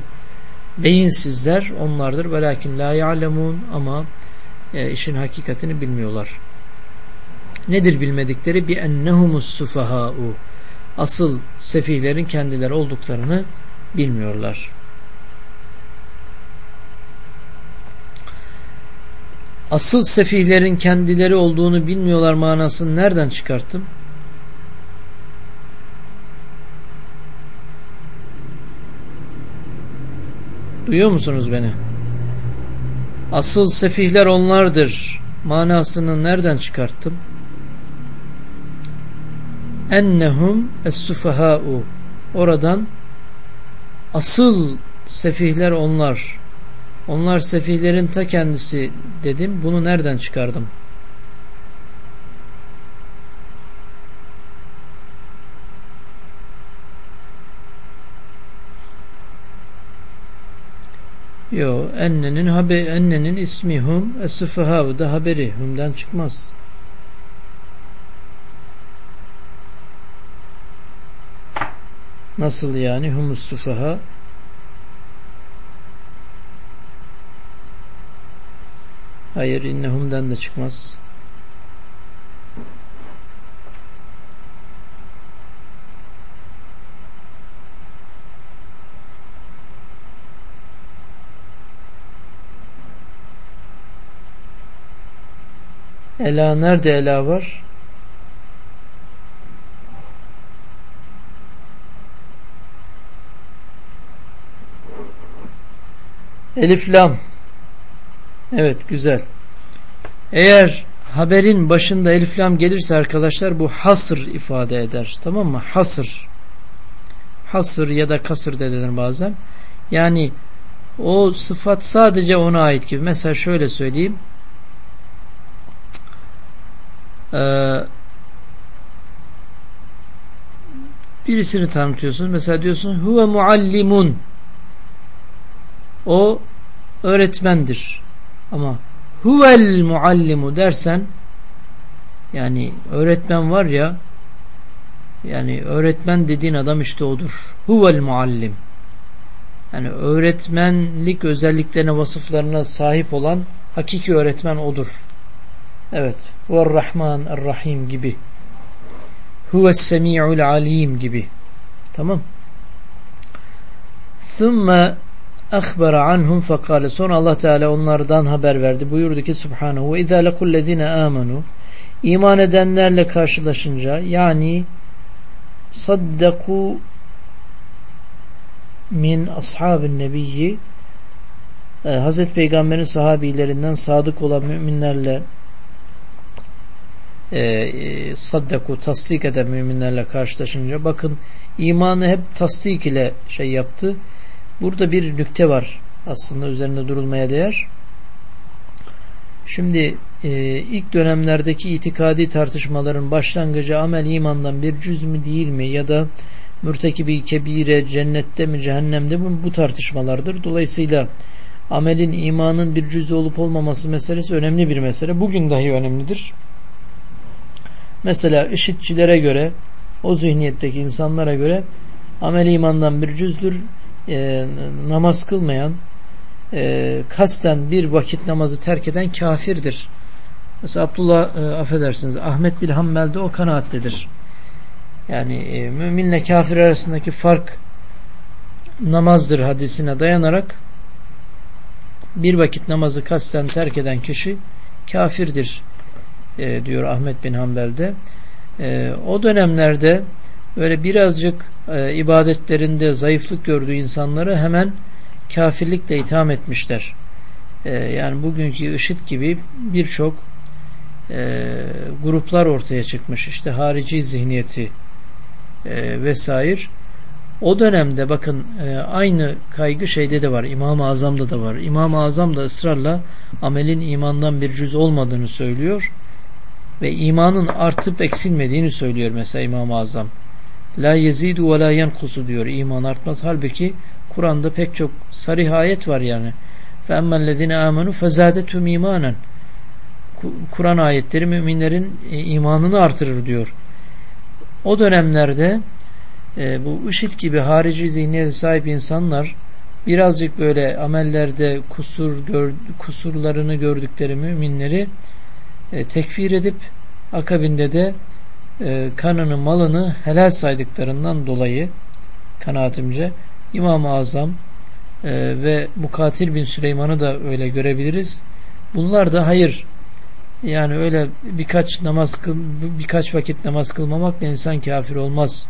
beyinsizler onlardır. Velakin la ya'lemun ama e, işin hakikatini bilmiyorlar. Nedir bilmedikleri? Bi ennehumus sufaha'u. Asıl sefihlerin kendileri olduklarını bilmiyorlar. Asıl sefihlerin kendileri olduğunu bilmiyorlar manasını nereden çıkarttım? Duyuyor musunuz beni? Asıl sefihler onlardır. Manasını nereden çıkarttım? Ennehum es-sufaha'u. Oradan asıl sefihler onlar. Onlar sefihlerin ta kendisi dedim. Bunu nereden çıkardım? Yo, ennenin habe ennenin ismi hum es-sufaha da haberi humdan çıkmaz. Nasıl yani humus sufaha? Hayır innehumden de çıkmaz. Ela nerede ela var? Elif lam. Evet güzel. Eğer haberin başında elif lam gelirse arkadaşlar bu hasır ifade eder. Tamam mı? Hasır. Hasır ya da kasır dediler bazen. Yani o sıfat sadece ona ait gibi. Mesela şöyle söyleyeyim. Ee, birisini tanıtıyorsun. Mesela diyorsun huve muallimun. O öğretmendir. Ama huvel muallimu dersen yani öğretmen var ya yani öğretmen dediğin adam işte odur. Huvel muallim. Yani öğretmenlik özelliklerine, vasıflarına sahip olan hakiki öğretmen odur. Evet. Rahman Er-Rahim gibi. Huves Semi'ul Alim gibi. Tamam. Thumma akhbara anhum fekale. Sonra Allah Teala onlardan haber verdi. Buyurdu ki Subhanahu ve izâ lekullezine amenu iman edenlerle karşılaşınca yani saddaku min ashabın nebiyyi e, Hazreti Peygamber'in sahabilerinden sadık olan müminlerle e, saddaku tasdik eden müminlerle karşılaşınca bakın imanı hep tasdik ile şey yaptı. Burada bir nükte var aslında üzerinde durulmaya değer. Şimdi e, ilk dönemlerdeki itikadi tartışmaların başlangıcı amel imandan bir cüz mü değil mi ya da mürtekibi kebire cennette mi cehennemde mi bu tartışmalardır. Dolayısıyla amelin imanın bir cüzü olup olmaması meselesi önemli bir mesele. Bugün dahi önemlidir. Mesela işitçilere göre o zihniyetteki insanlara göre amel imandan bir cüzdür. E, namaz kılmayan e, kasten bir vakit namazı terk eden kafirdir. Mesela Abdullah e, affedersiniz Ahmet bin Hanbel de o kanaattedir. Yani e, müminle kafir arasındaki fark namazdır hadisine dayanarak bir vakit namazı kasten terk eden kişi kafirdir e, diyor Ahmet bin Hanbel'de. E, o dönemlerde böyle birazcık e, ibadetlerinde zayıflık gördüğü insanları hemen kafirlikle itham etmişler. E, yani bugünkü IŞİD gibi birçok e, gruplar ortaya çıkmış. İşte harici zihniyeti e, vesaire. O dönemde bakın e, aynı kaygı şeyde de var. İmam-ı Azam'da da var. İmam-ı Azam da ısrarla amelin imandan bir cüz olmadığını söylüyor ve imanın artıp eksilmediğini söylüyor mesela İmam-ı Azam. La yezidu ve la yenkusu diyor. İman artmaz. Halbuki Kur'an'da pek çok sarih ayet var yani. Fe emmellezine amenu fezadetum imanen. Kur'an ayetleri müminlerin e, imanını artırır diyor. O dönemlerde e, bu IŞİD gibi harici zihniyete sahip insanlar birazcık böyle amellerde kusur gör, kusurlarını gördükleri müminleri e, tekfir edip akabinde de e, kanını malını helal saydıklarından dolayı kanaatimce İmam-ı Azam e, ve Mukatil bin Süleyman'ı da öyle görebiliriz. Bunlar da hayır yani öyle birkaç namaz kıl, birkaç vakit namaz kılmamakla insan kafir olmaz.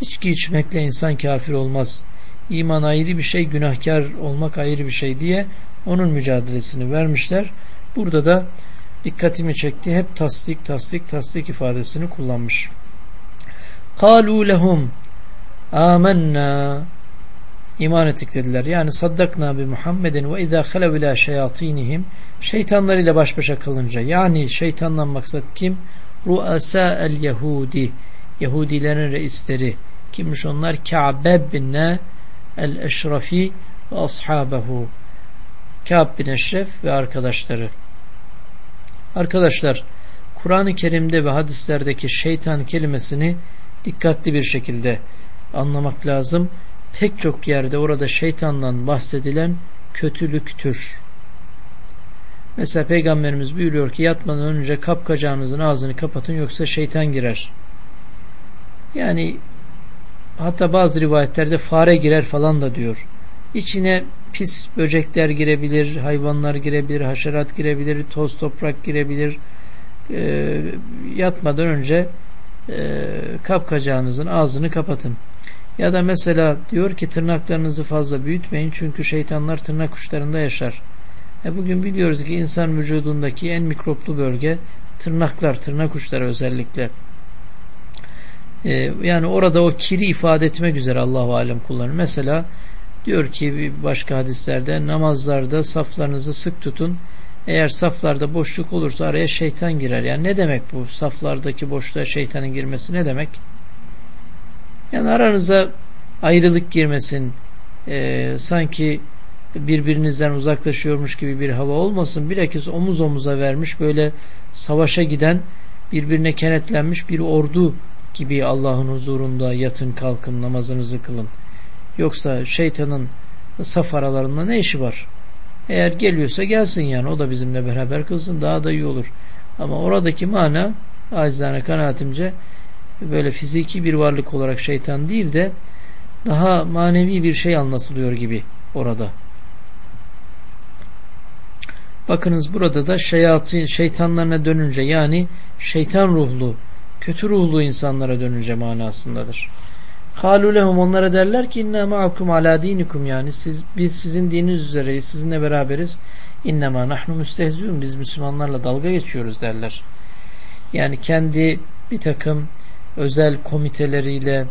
İçki içmekle insan kafir olmaz. İman ayrı bir şey, günahkar olmak ayrı bir şey diye onun mücadelesini vermişler. Burada da dikkatimi çekti. Hep tasdik tasdik tasdik ifadesini kullanmış. Kalu lehum amennâ iman ettik dediler. Yani saddakna bi Muhammedin ve izâ halev ilâ şeyatinihim şeytanlarıyla baş başa kalınca yani şeytandan maksat kim? Ruasa el Yahudi Yahudilerin reisleri kimmiş onlar? Ka'be bin el Eşrafi ve ashabehu Ka'b bin Eşref ve arkadaşları. Arkadaşlar Kur'an-ı Kerim'de ve hadislerdeki şeytan kelimesini dikkatli bir şekilde anlamak lazım pek çok yerde orada şeytandan bahsedilen kötülüktür. Mesela Peygamberimiz buyuruyor ki yatmadan önce kapkacağınızın ağzını kapatın yoksa şeytan girer. Yani hatta bazı rivayetlerde fare girer falan da diyor. İçine pis böcekler girebilir, hayvanlar girebilir, haşerat girebilir, toz toprak girebilir. E, yatmadan önce e, kapkacağınızın ağzını kapatın. Ya da mesela diyor ki tırnaklarınızı fazla büyütmeyin çünkü şeytanlar tırnak uçlarında yaşar. E bugün biliyoruz ki insan vücudundaki en mikroplu bölge tırnaklar, tırnak uçları özellikle. E, yani orada o kiri ifade etmek üzere Allahu alem kullanır. Mesela diyor ki başka hadislerde namazlarda saflarınızı sık tutun. Eğer saflarda boşluk olursa araya şeytan girer. Yani ne demek bu? Saflardaki boşluğa şeytanın girmesi ne demek? Yani aranıza ayrılık girmesin, e, sanki birbirinizden uzaklaşıyormuş gibi bir hava olmasın. Bilakis omuz omuza vermiş böyle savaşa giden birbirine kenetlenmiş bir ordu gibi Allah'ın huzurunda yatın kalkın namazınızı kılın. Yoksa şeytanın saf aralarında ne işi var? Eğer geliyorsa gelsin yani o da bizimle beraber kılsın daha da iyi olur. Ama oradaki mana acizane kanaatimce böyle fiziki bir varlık olarak şeytan değil de daha manevi bir şey anlatılıyor gibi orada. Bakınız burada da şeyatın, şeytanlarına dönünce yani şeytan ruhlu, kötü ruhlu insanlara dönünce manasındadır. Kalu lehum onlara derler ki inna ma'akum ala dinikum yani siz, biz sizin dininiz üzereyiz, sizinle beraberiz. İnnemâ nahnu müstehzûn biz Müslümanlarla dalga geçiyoruz derler. Yani kendi bir takım özel komiteleriyle,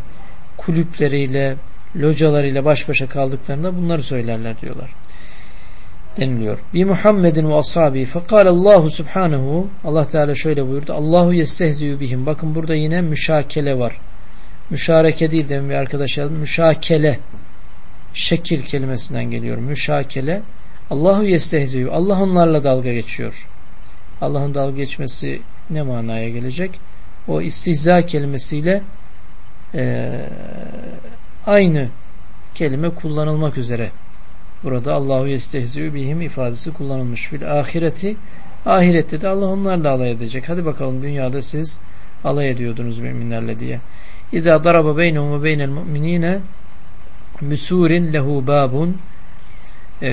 kulüpleriyle, localarıyla baş başa kaldıklarında bunları söylerler diyorlar. Deniliyor. Bi Muhammedin ve ashabi fekal Allahu subhanahu Allah Teala şöyle buyurdu. Allahu yestehziyu bihim. Bakın burada yine müşakele var. Müşareke değil demin bir arkadaş. Müşakele. Şekil kelimesinden geliyor. Müşakele. Allahu yestehziyu. Allah onlarla dalga geçiyor. Allah'ın dalga geçmesi ne manaya gelecek? o istihza kelimesiyle e, aynı kelime kullanılmak üzere. Burada Allahu yestehzi'ü bihim ifadesi kullanılmış. Fil ahireti ahirette de Allah onlarla alay edecek. Hadi bakalım dünyada siz alay ediyordunuz müminlerle diye. İza daraba beynehum ve beynel mu'minine müsurin lehu babun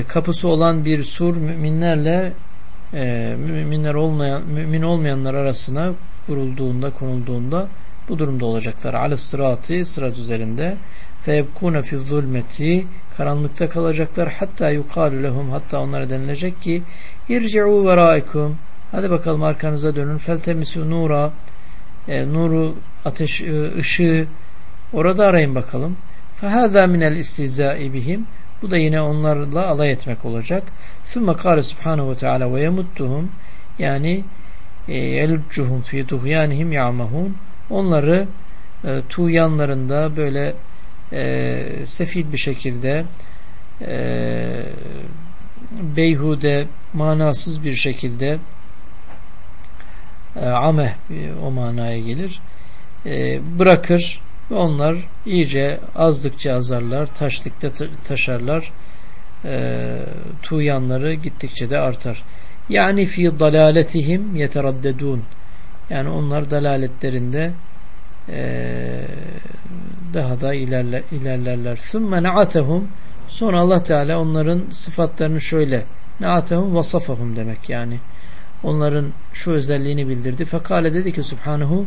kapısı olan bir sur müminlerle e, müminler olmayan mümin olmayanlar arasına vurulduğunda, konulduğunda bu durumda olacaklar. Alis sıratı sırat üzerinde. feyebkune fi zulmeti karanlıkta kalacaklar. Hatta yukalu lehum hatta onlara denilecek ki irci'u veraikum hadi bakalım arkanıza dönün. feltemisu nura e, nuru ateş e, ışığı orada arayın bakalım. Fehâzâ minel istizâi bihim bu da yine onlarla alay etmek olacak. Subhanahu ve teâlâ ve yemuttuhum yani yelüccuhum fi tuhyanihim ya'mahun onları e, tuğyanlarında böyle e, sefil bir şekilde e, beyhude manasız bir şekilde e, ameh o manaya gelir. E, bırakır ve onlar iyice azdıkça azarlar, taşlıkta taşarlar. E, tuyanları gittikçe de artar. Yani fi dalaletihim yeteraddedun. Yani onlar dalaletlerinde e, daha da ilerler, ilerlerler. Sümme ne'atehum sonra Allah Teala onların sıfatlarını şöyle ne'atehum vasafahum demek yani onların şu özelliğini bildirdi. Fekale dedi ki Subhanahu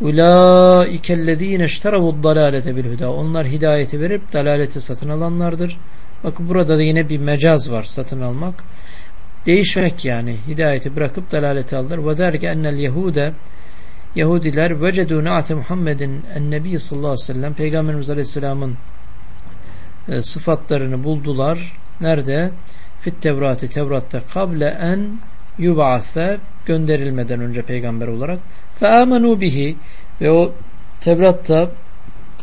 Ulaikellezine işteravu dalalete bil huda. Onlar hidayeti verip dalaleti satın alanlardır. Bakın burada da yine bir mecaz var satın almak. Değişmek yani. Hidayeti bırakıp dalaleti aldılar. Ve derke ennel yehude Yahudiler vecedû na'ate Muhammedin ennebi sallallahu aleyhi ve sellem Peygamberimiz aleyhisselamın e, sıfatlarını buldular. Nerede? Fit Tevrati Tevrat'ta kable en yub'ase gönderilmeden önce peygamber olarak fe amenu bihi ve o Tevrat'ta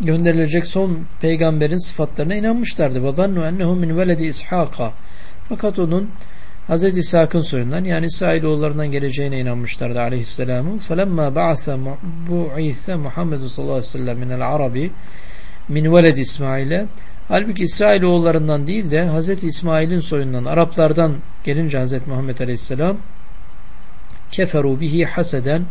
gönderilecek son peygamberin sıfatlarına inanmışlardı. Ve zannu ennehu min veledi İshak'a. Fakat onun Hz. İshak'ın soyundan yani İsrailoğullarından geleceğine inanmışlardı aleyhisselamu. Felemma ba'atha bu'ise Muhammed sallallahu aleyhi ve sellem minel arabi min veled İsmail'e Halbuki İsrailoğullarından değil de Hz. İsmail'in soyundan Araplardan gelince Hz. Muhammed aleyhisselam keferu bihi haseden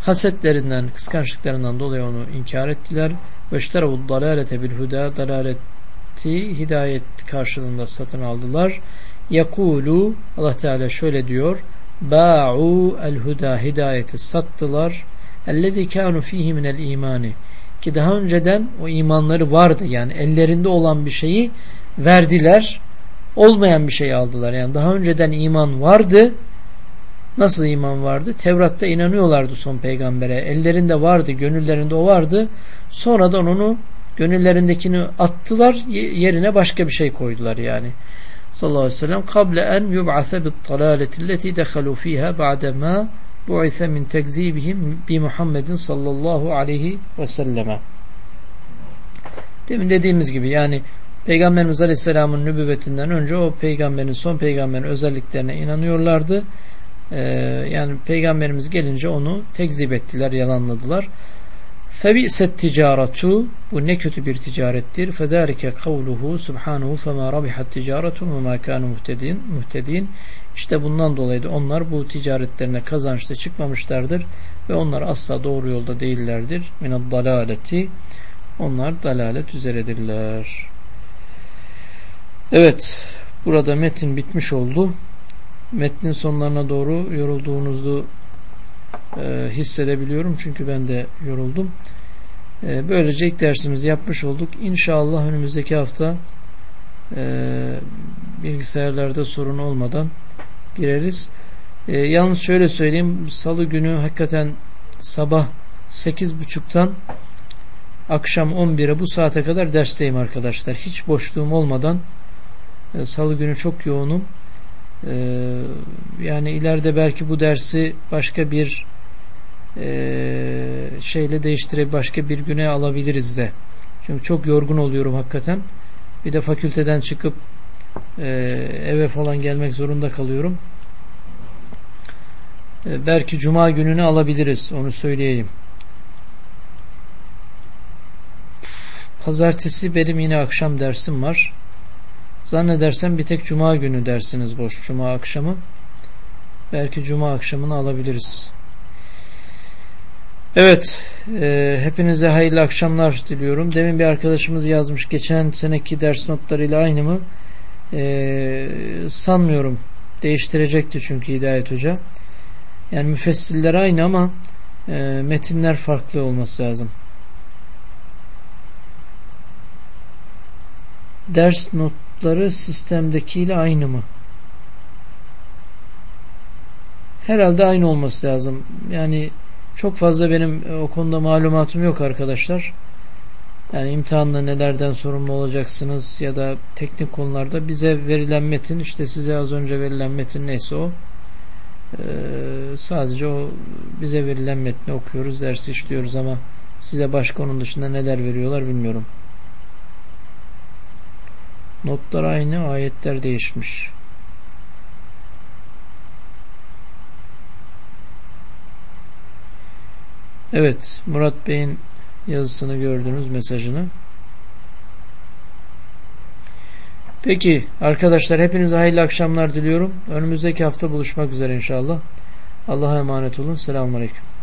hasetlerinden, kıskançlıklarından dolayı onu inkar ettiler. Ve işteravu dalalete bil huda dalaleti hidayet karşılığında satın aldılar. Yakulu Allah Teala şöyle diyor ba'u el huda hidayeti sattılar ellezî kânu fîhî minel imani ki daha önceden o imanları vardı. Yani ellerinde olan bir şeyi verdiler. Olmayan bir şey aldılar. Yani daha önceden iman vardı. Nasıl iman vardı? Tevrat'ta inanıyorlardı son peygambere. Ellerinde vardı gönüllerinde o vardı. Sonradan onu gönüllerindekini attılar yerine başka bir şey koydular yani. Sallallahu aleyhi ve sellem kable en yub'ase bit talaleti leti dehalu fiha ba'dema bu'ise min tekzibihim bi Muhammedin sallallahu aleyhi ve selleme. Demin dediğimiz gibi yani Peygamberimiz Aleyhisselam'ın nübüvvetinden önce o peygamberin son peygamberin özelliklerine inanıyorlardı. Ee, yani peygamberimiz gelince onu tekzip ettiler, yalanladılar. Febi'set ticaretu bu ne kötü bir ticarettir. Subhanahu fema rabihat ticaretun ve ma kanu muhtedin. muhtedin. İşte bundan dolayı da onlar bu ticaretlerine kazançta çıkmamışlardır ve onlar asla doğru yolda değillerdir. Minad dalaleti onlar dalalet üzeredirler. Evet, burada metin bitmiş oldu. Metnin sonlarına doğru yorulduğunuzu e, hissedebiliyorum çünkü ben de yoruldum. E, böylece ilk dersimizi yapmış olduk. İnşallah önümüzdeki hafta e, bilgisayarlarda sorun olmadan gireriz. E, yalnız şöyle söyleyeyim. Salı günü hakikaten sabah 8.30'dan akşam 11'e bu saate kadar dersteyim arkadaşlar. Hiç boşluğum olmadan e, salı günü çok yoğunum. E, yani ileride belki bu dersi başka bir e, şeyle değiştirip başka bir güne alabiliriz de. Çünkü çok yorgun oluyorum hakikaten. Bir de fakülteden çıkıp e, eve falan gelmek zorunda kalıyorum. E, belki cuma gününü alabiliriz. Onu söyleyeyim. Pazartesi benim yine akşam dersim var. Zannedersem bir tek cuma günü dersiniz boş. Cuma akşamı. Belki cuma akşamını alabiliriz. Evet. E, hepinize hayırlı akşamlar diliyorum. Demin bir arkadaşımız yazmış. Geçen seneki ders notlarıyla aynı mı? E, sanmıyorum. Değiştirecekti çünkü Hidayet Hoca. Yani müfessiller aynı ama e, metinler farklı olması lazım. Ders notları sistemdekiyle aynı mı? Herhalde aynı olması lazım. Yani çok fazla benim e, o konuda malumatım yok arkadaşlar. Yani imtihanda nelerden sorumlu olacaksınız ya da teknik konularda bize verilen metin işte size az önce verilen metin neyse o sadece o bize verilen metni okuyoruz dersi işliyoruz ama size başka onun dışında neler veriyorlar bilmiyorum. Notlar aynı ayetler değişmiş. Evet Murat Bey'in yazısını gördünüz mesajını. Peki arkadaşlar hepinize hayırlı akşamlar diliyorum. Önümüzdeki hafta buluşmak üzere inşallah. Allah'a emanet olun. Selamun Aleyküm.